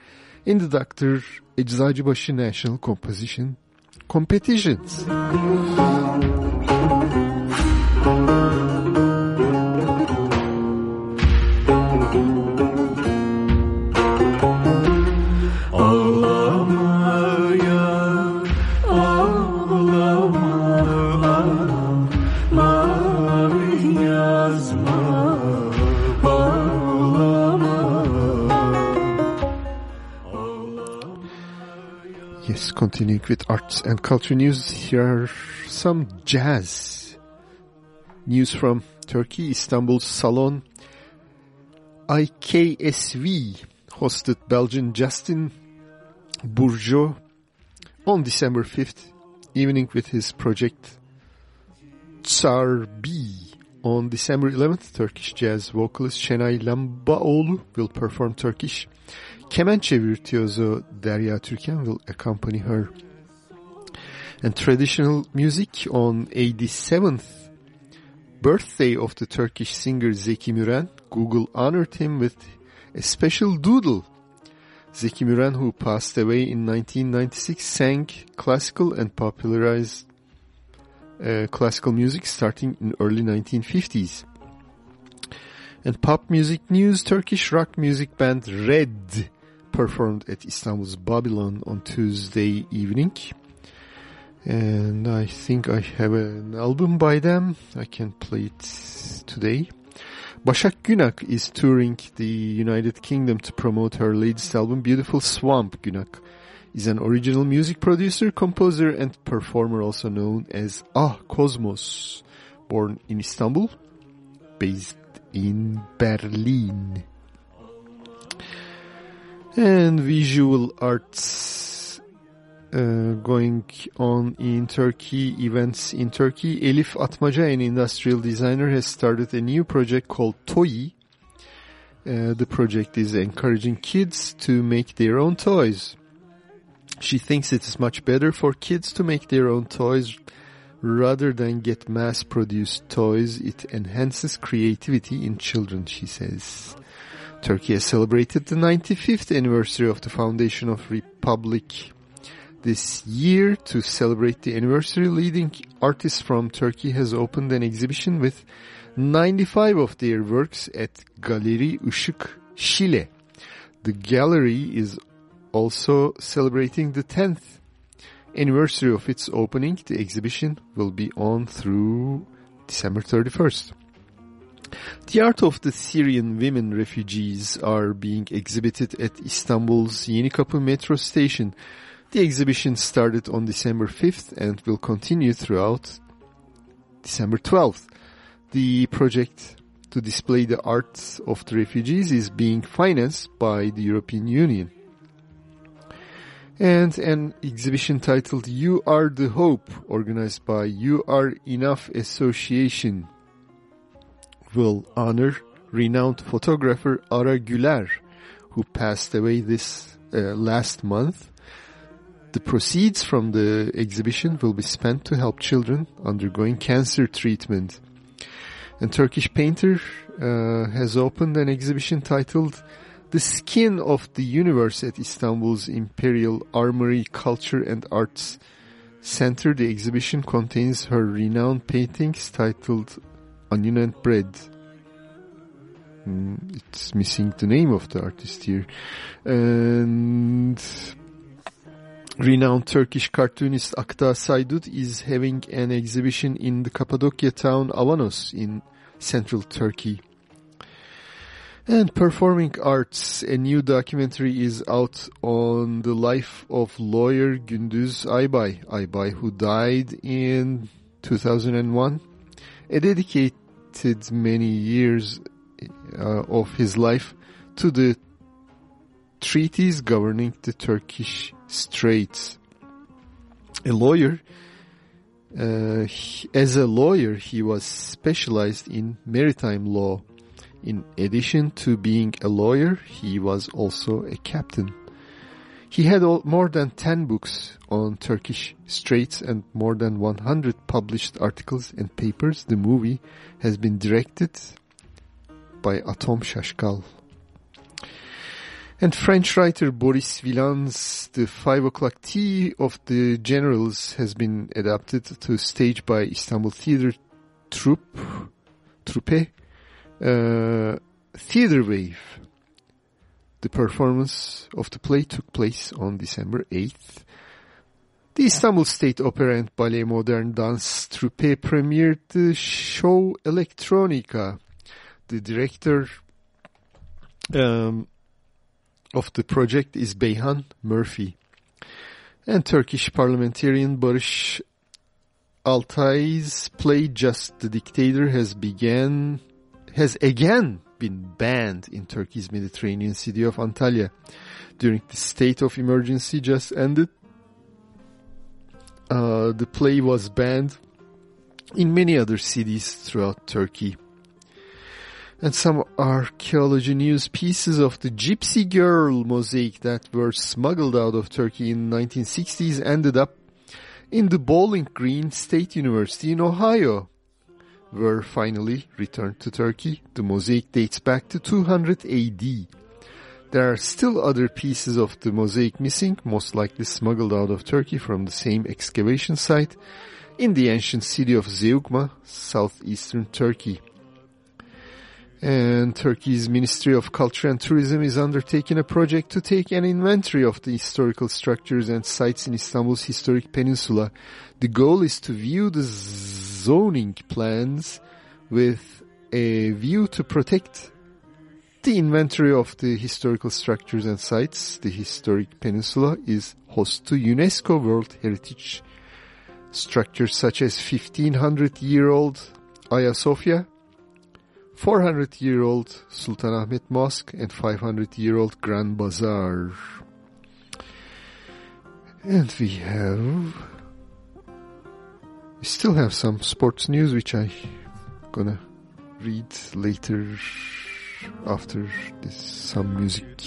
in the Dr. Eczacıbaşı National Composition Competitions. Yes, continuing with arts and culture news, here are some jazz news from Turkey. Istanbul Salon IKSV hosted Belgian Justine Bourgeus on December 5th evening with his project Tsar B. On December 11th, Turkish jazz vocalist Şenay Lambaoğlu will perform Turkish. Kemençe virtuoso Derya Türkan will accompany her. And traditional music on 87th birthday of the Turkish singer Zeki Müren, Google honored him with a special doodle. Zeki Müren, who passed away in 1996, sang classical and popularized uh, classical music starting in early 1950s. And pop music news, Turkish rock music band Redd performed at Istanbul's Babylon on Tuesday evening. And I think I have an album by them. I can play it today. Başak Günak is touring the United Kingdom to promote her latest album, Beautiful Swamp. Günak is an original music producer, composer, and performer also known as Ah Kosmos. Born in Istanbul, based in Berlin. And visual arts uh, going on in Turkey, events in Turkey. Elif Atmaca, an industrial designer, has started a new project called Toyi. Uh, the project is encouraging kids to make their own toys. She thinks it is much better for kids to make their own toys rather than get mass-produced toys. It enhances creativity in children, she says. Turkey has celebrated the 95th anniversary of the foundation of Republic this year. To celebrate the anniversary, leading artists from Turkey has opened an exhibition with 95 of their works at Galeri Işık Şile. The gallery is also celebrating the 10th anniversary of its opening. The exhibition will be on through December 31st. The art of the Syrian women refugees are being exhibited at Istanbul's Yenikapı metro station. The exhibition started on December 5th and will continue throughout December 12th. The project to display the art of the refugees is being financed by the European Union. And an exhibition titled You Are the Hope, organized by You Are Enough Association, will honor renowned photographer Ara Güler, who passed away this uh, last month. The proceeds from the exhibition will be spent to help children undergoing cancer treatment. And Turkish painter uh, has opened an exhibition titled The Skin of the Universe at Istanbul's Imperial Armory Culture and Arts Center. The exhibition contains her renowned paintings titled Onion and Bread. Mm, it's missing the name of the artist here. And renowned Turkish cartoonist Akta Saydut is having an exhibition in the Cappadocia town Avanos in central Turkey. And performing arts, a new documentary is out on the life of lawyer Gündüz Aybay, Aybay who died in 2001. A dedicated many years uh, of his life to the treaties governing the Turkish Straits. A lawyer, uh, as a lawyer, he was specialized in maritime law. In addition to being a lawyer, he was also a captain. He had all, more than 10 books on Turkish straits and more than 100 published articles and papers. The movie has been directed by Atom Shashkal. And French writer Boris Vian's The Five O'Clock Tea of the Generals has been adapted to stage by Istanbul Theatre Troupe, Troupe, uh, Theatre Wave. The performance of the play took place on December 8th. The Istanbul State Opera and Ballet Modern Dance Troupe premiered the show Electronica. The director um, of the project is Beyhan Murphy. And Turkish parliamentarian Barış Atay's play Just the Dictator has began has again been banned in Turkey's Mediterranean city of Antalya during the state of emergency just ended. Uh, the play was banned in many other cities throughout Turkey. And some archaeology news pieces of the Gypsy Girl mosaic that were smuggled out of Turkey in the 1960s ended up in the Bowling Green State University in Ohio were finally returned to Turkey. The mosaic dates back to 200 AD. There are still other pieces of the mosaic missing, most likely smuggled out of Turkey from the same excavation site in the ancient city of Zeugma, southeastern Turkey. And Turkey's Ministry of Culture and Tourism is undertaking a project to take an inventory of the historical structures and sites in Istanbul's historic peninsula. The goal is to view the zoning plans with a view to protect the inventory of the historical structures and sites. The historic peninsula is host to UNESCO World Heritage structures such as 1500 year old Hagia Sophia, 400 year old Sultanahmet Mosque and 500 year old Grand Bazaar. And we have, we still have some sports news which I'm gonna read later after this some music.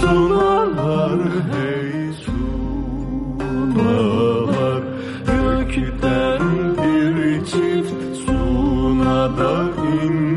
Sunalar hey sunalar The. in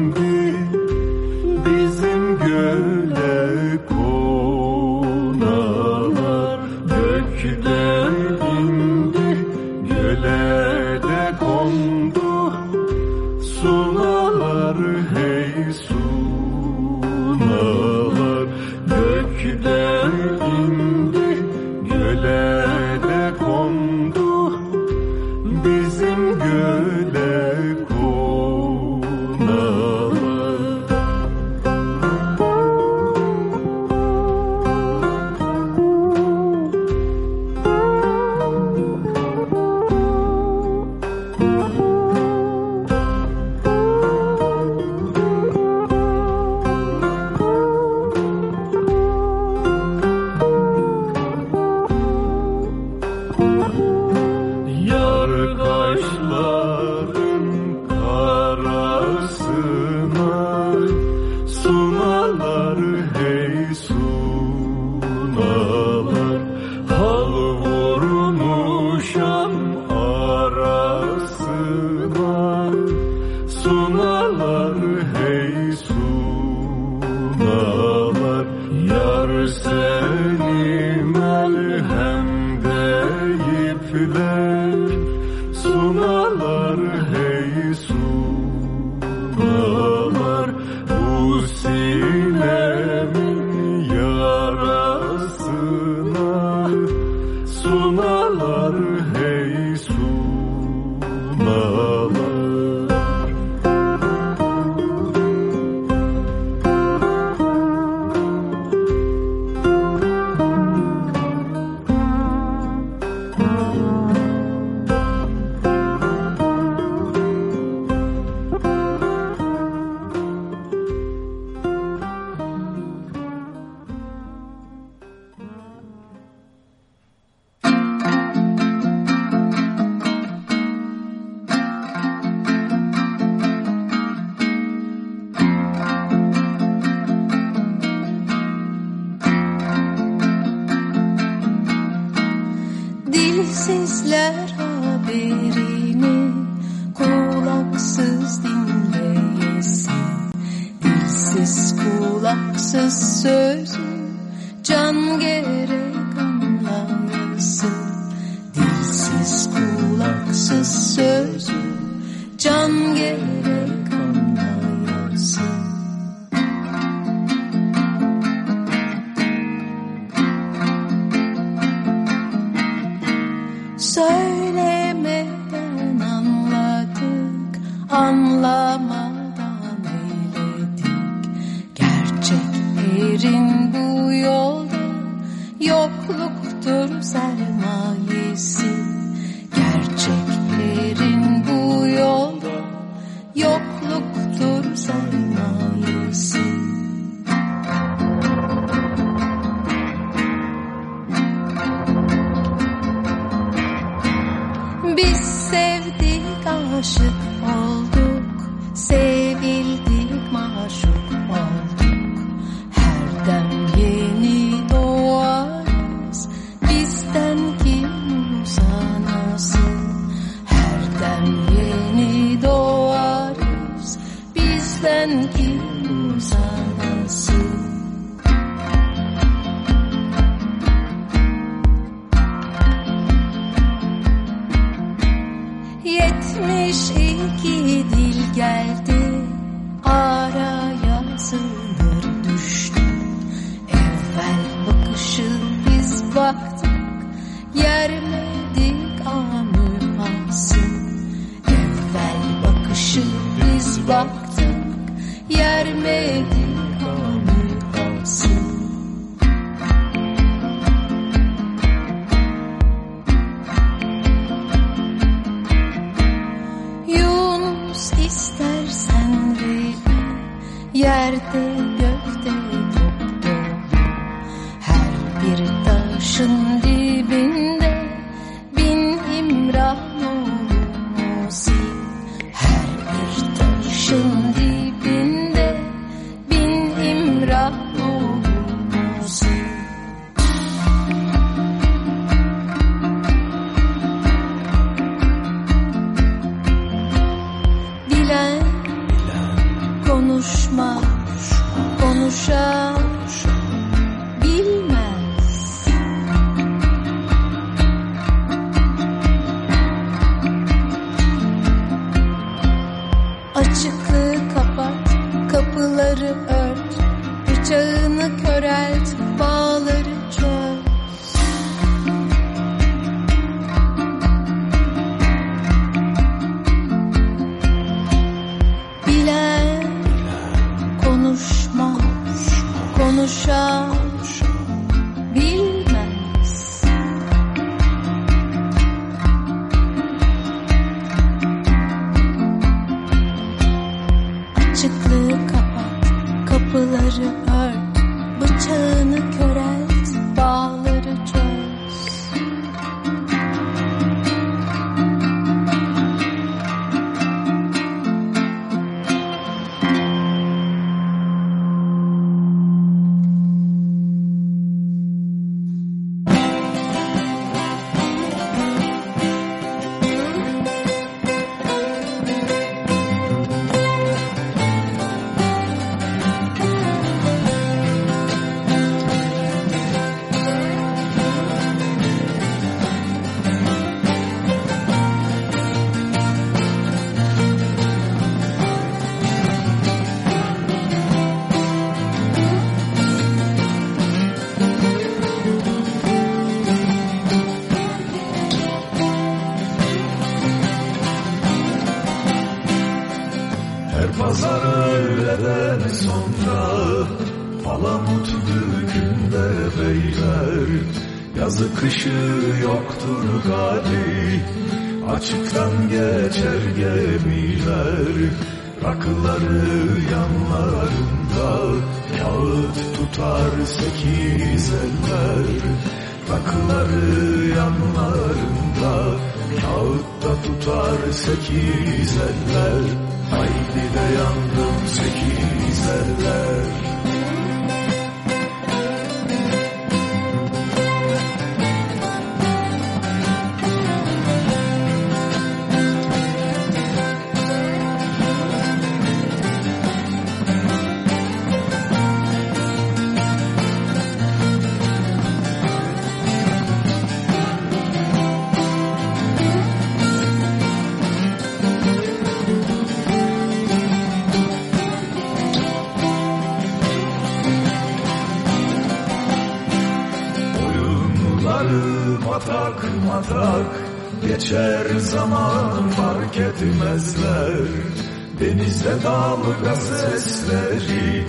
dalga sesleri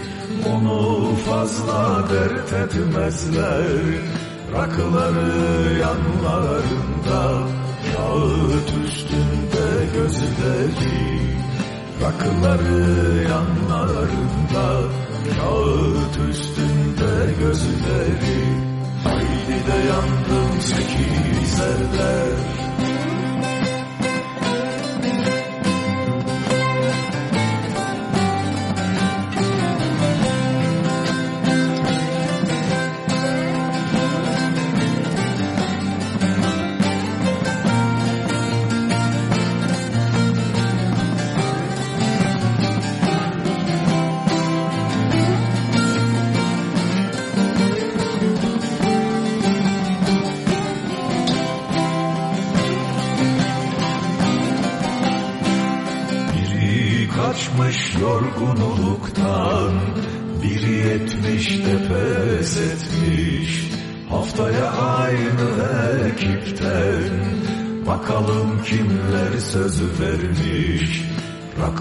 Onu fazla dert etmezler. Rakıları yanlarında Kağıt üstünde gözleri. Rakıları yanlarında Kağıt üstünde gözleri. Haydi de yandım sekiz eller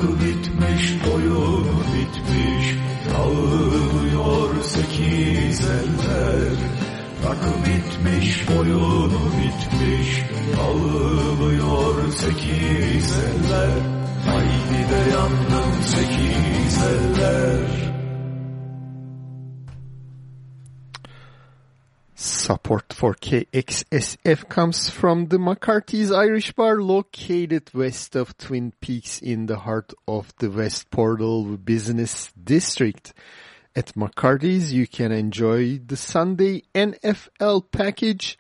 Bitmiş, for KXSF comes from the McCarthy's Irish Bar located west of Twin Peaks in the heart of the West Portal Business District. At McCarthy's you can enjoy the Sunday NFL package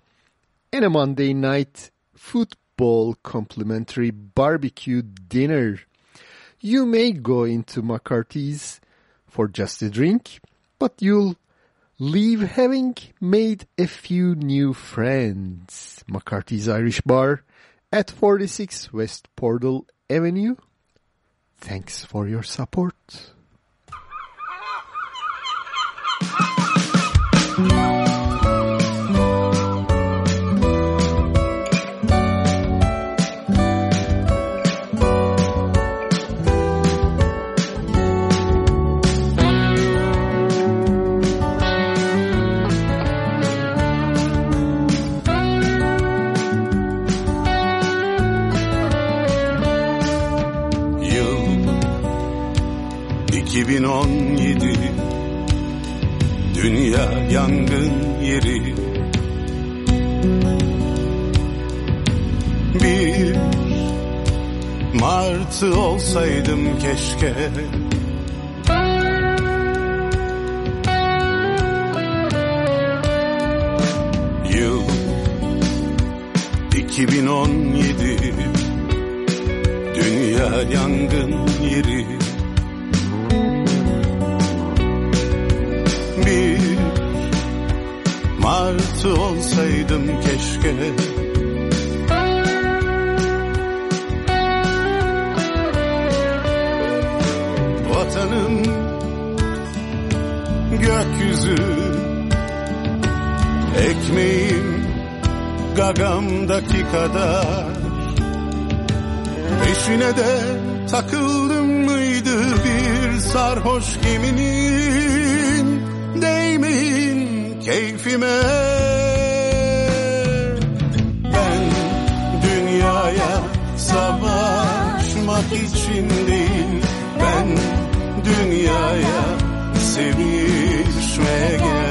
and a Monday night football complimentary barbecue dinner. You may go into McCarthy's for just a drink, but you'll leave having made a few new friends. McCarthy's Irish Bar at 46 West Portal Avenue. Thanks for your support. 2017 Dünya yangın yeri. Bir martı olsaydım keşke. Yıl 2017 Dünya yangın yeri artı olsaydım keşke. Vatanım gökyüzü Ekmeğim gagamdaki kadar. Peşine de takıldım mıydı bir sarhoş geminin? keyfime. Ben dünyaya savaşmak için değil Ben dünyaya sevişmeye geldim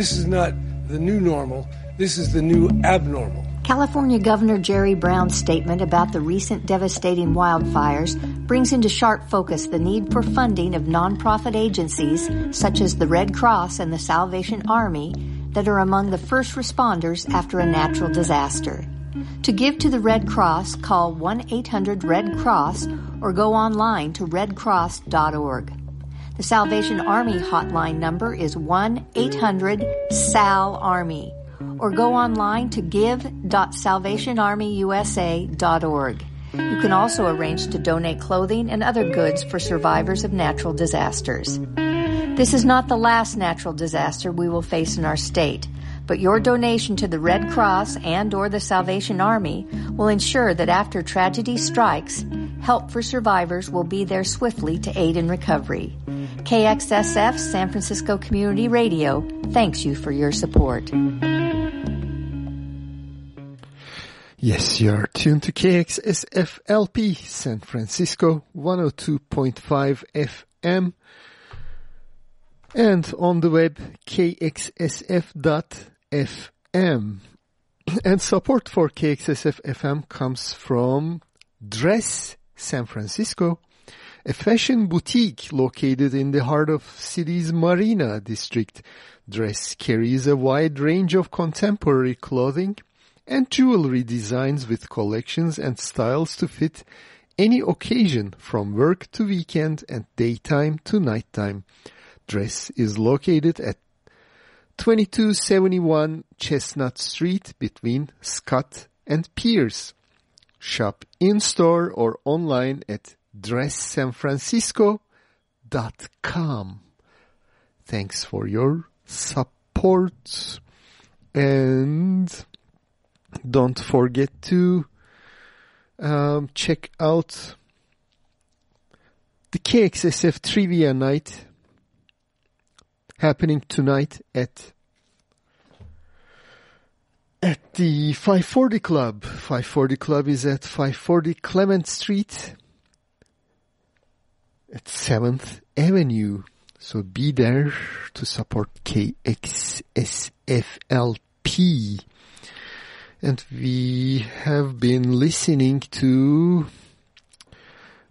This is not the new normal. This is the new abnormal. California Governor Jerry Brown's statement about the recent devastating wildfires brings into sharp focus the need for funding of nonprofit agencies such as the Red Cross and the Salvation Army that are among the first responders after a natural disaster. To give to the Red Cross, call 1-800-RED-CROSS or go online to redcross.org. The Salvation Army hotline number is 1-800-SAL-ARMY or go online to give.salvationarmyusa.org. You can also arrange to donate clothing and other goods for survivors of natural disasters. This is not the last natural disaster we will face in our state, but your donation to the Red Cross and or the Salvation Army will ensure that after tragedy strikes, help for survivors will be there swiftly to aid in recovery. KXSF San Francisco Community Radio thanks you for your support. Yes, you're tuned to KXSF LP San Francisco 102.5 FM and on the web kxsf.fm. And support for KXSF FM comes from Dress San Francisco, a fashion boutique located in the heart of city's Marina district. Dress carries a wide range of contemporary clothing and jewelry designs with collections and styles to fit any occasion from work to weekend and daytime to nighttime. Dress is located at 2271 Chestnut Street between Scott and Pierce. Shop in-store or online at dresssanfrancisco.com. Thanks for your support and don't forget to um, check out the KXSF Trivia Night happening tonight at at the 540 Club. 540 Club is at 540 Clement Street at 7th Avenue. So be there to support KXSFLP. And we have been listening to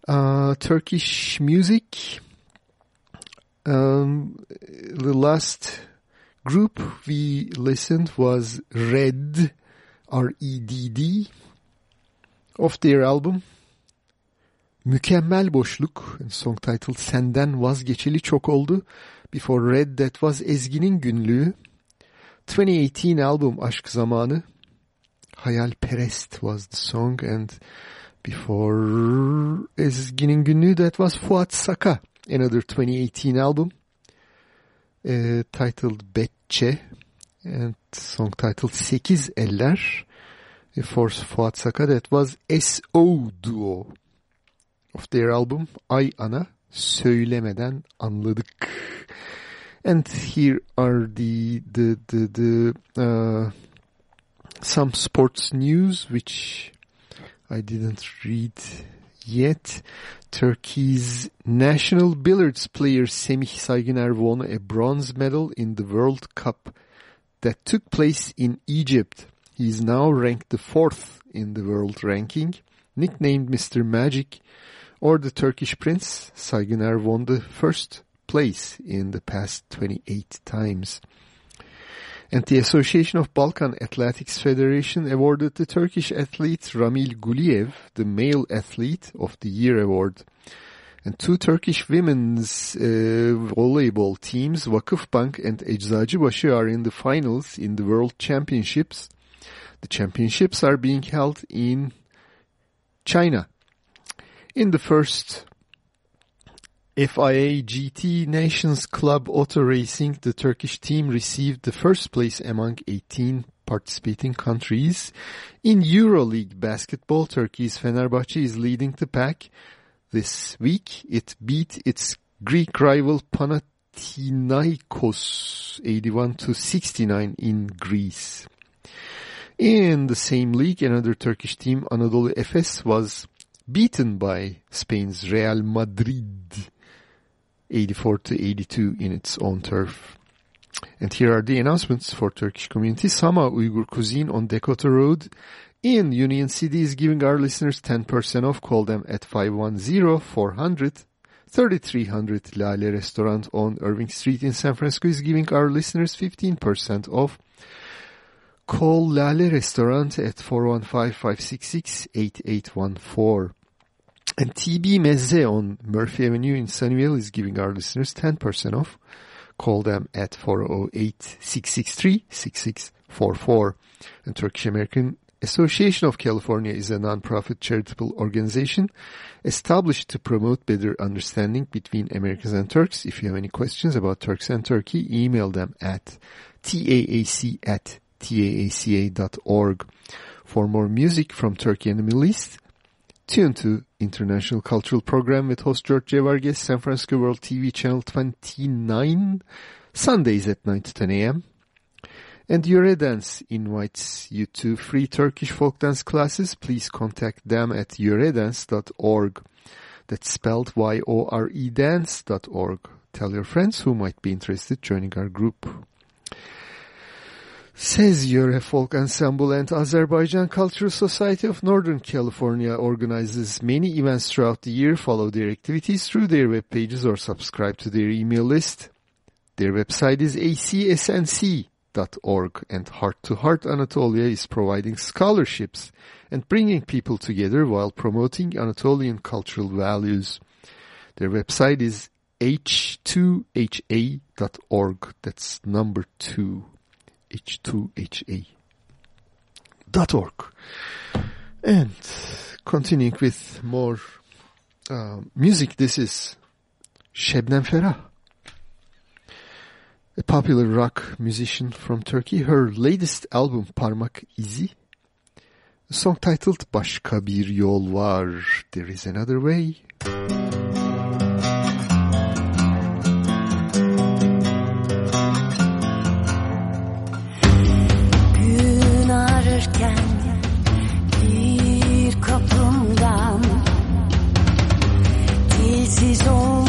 uh, Turkish music. Um, the last group we listened was Red, R-E-D-D, of their album Mükemmel Boşluk, and song titled Senden Vazgeçeli Çok Oldu. Before Red, that was Ezgi'nin Günlüğü. 2018 album Aşk Zamanı. Hayalperest was the song and before Ezgi'nin Günlüğü that was Fuat Saka, another 2018 album uh, titled Betçe and song titled Sekiz Eller. For Fuat Saka that was S.O. Duo of their album Ay Ana Söylemeden Anladık. And here are the the the the uh, some sports news which I didn't read yet. Turkey's national billiards player Semih Saygıner won a bronze medal in the World Cup that took place in Egypt. He is now ranked the fourth in the world ranking. Nicknamed Mr. Magic or the Turkish Prince, Saygıner won the first place in the past 28 times. And the Association of Balkan Athletics Federation awarded the Turkish athlete Ramil Guliyev the Male Athlete of the Year award. And two Turkish women's uh, volleyball teams, Vakıfbank and Eczacıbaşı, are in the finals in the World Championships. The championships are being held in China. In the first FIA GT Nations Club Auto Racing, the Turkish team received the first place among 18 participating countries. In EuroLeague basketball, Turkey's Fenerbahce is leading the pack. This week, it beat its Greek rival Panathinaikos 81 to 69 in Greece. In the same league, another Turkish team, Anadolu Efes, was beaten by Spain's Real Madrid 84 to 82 in its own turf. And here are the announcements for Turkish community. Sama Uyghur Cuisine on Dakota Road in Union City is giving our listeners 10% off. Call them at 510-400-3300. Lale Restaurant on Irving Street in San Francisco is giving our listeners 15% off. Call Lale Restaurant at 415-566-8814. And TB Mezze on Murphy Avenue in Sunnyvale is giving our listeners 10% off. Call them at 408-663-6644. And Turkish American Association of California is a non-profit charitable organization established to promote better understanding between Americans and Turks. If you have any questions about Turks and Turkey, email them at taac at taaca.org. For more music from Turkey and the Middle East, tune to International Cultural Program with host George J. Vargas, San Francisco World TV Channel 29, Sundays at 9 to 10 a.m. And Yore Dance invites you to free Turkish folk dance classes. Please contact them at yoredance.org. That's spelled Y-O-R-E dance.org. Tell your friends who might be interested joining our group. Says Yöre Folk Ensemble and Azerbaijan Cultural Society of Northern California organizes many events throughout the year. Follow their activities through their web pages or subscribe to their email list. Their website is acsnc.org and Heart to Heart Anatolia is providing scholarships and bringing people together while promoting Anatolian cultural values. Their website is h2ha.org. That's number two. H2HA dot org. And continuing with more uh, music, this is Şebnem Ferah, a popular rock musician from Turkey. Her latest album Parmak İzi, a song titled Başka Bir Yol Var, There Is Another Way. Dilsiz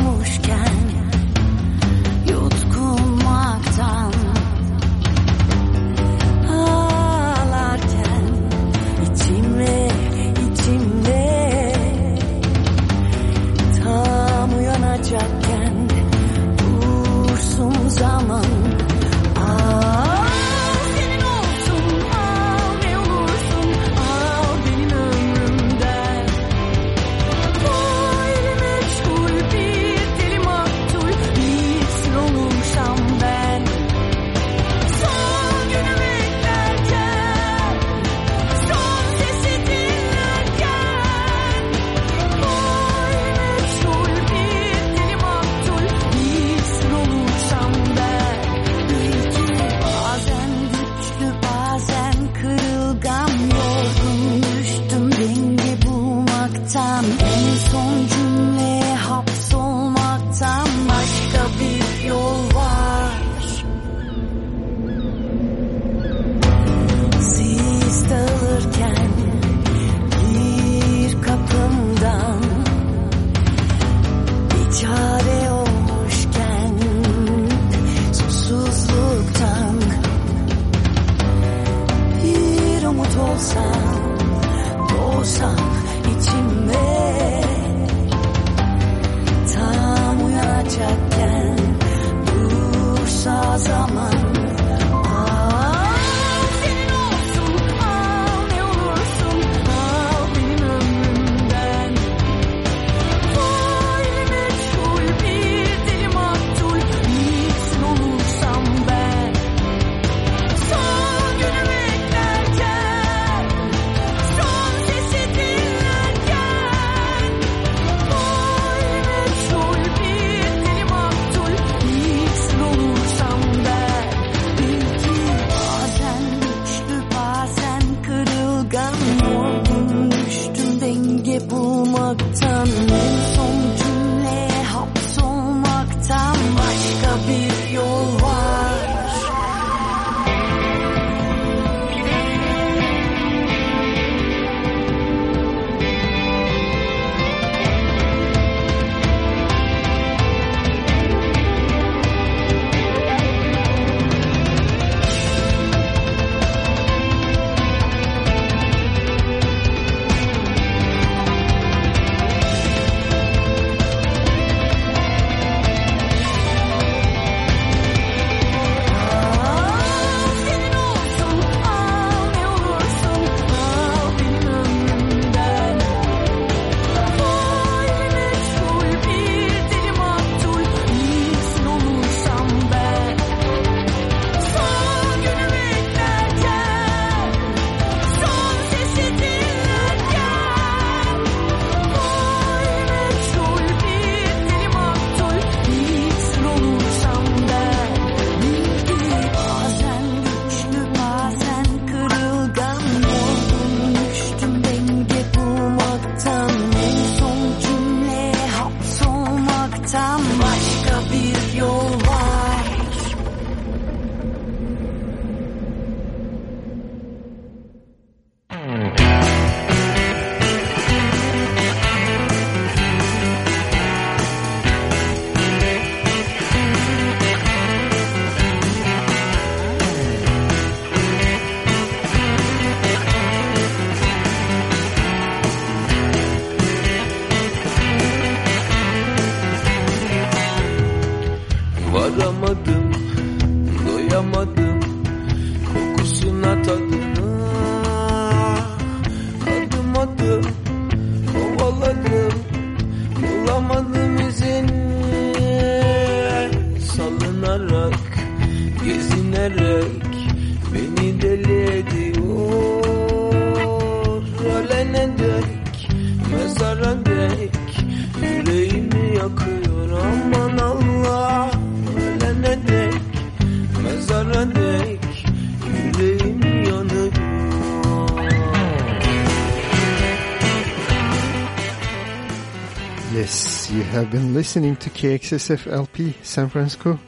have been listening to KXSF LP San Francisco,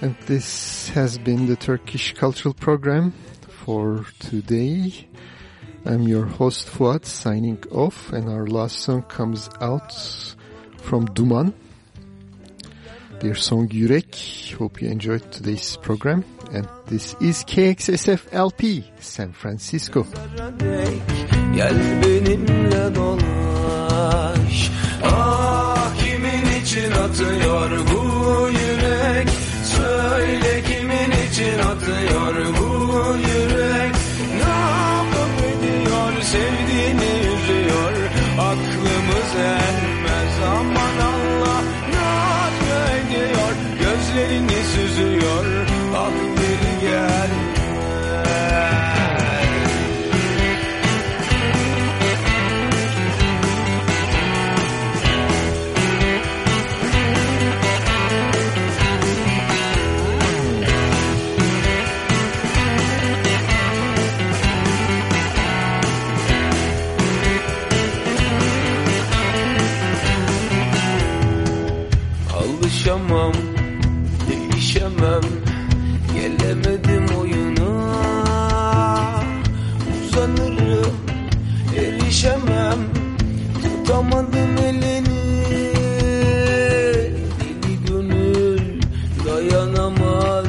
and this has been the Turkish Cultural Program for today. I'm your host Fuat signing off, and our last song comes out from Duman. Their song Yürek. Hope you enjoyed today's program, and this is KXSF LP San Francisco. Gel benimle dolaş Ah için atıyor bu yürek? Söyle kimin için atıyor bu yürek? Ne yapıp ediyor sevdiğini üzüyor. Aklımız Tutamadım elini. Deli gönül dayanamaz.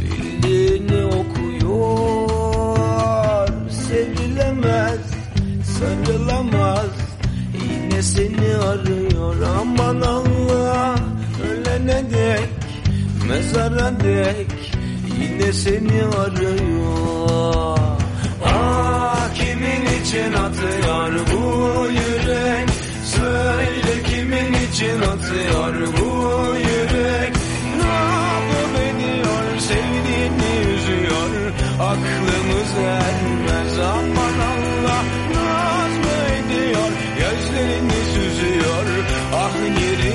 Bildiğini okuyor. Sevilemez, sarılamaz. Yine seni arıyor. Aman Allah Ölene dek, mezara dek. Yine seni arıyor. Ah kimin için atıyor bu yürek böyle kimin için atıyor bu yürek? Ne yapıp ediyor sevdiğini üzüyor. Aklımız ermez aman Allah. Naz mı ediyor gözlerini süzüyor. Ah geri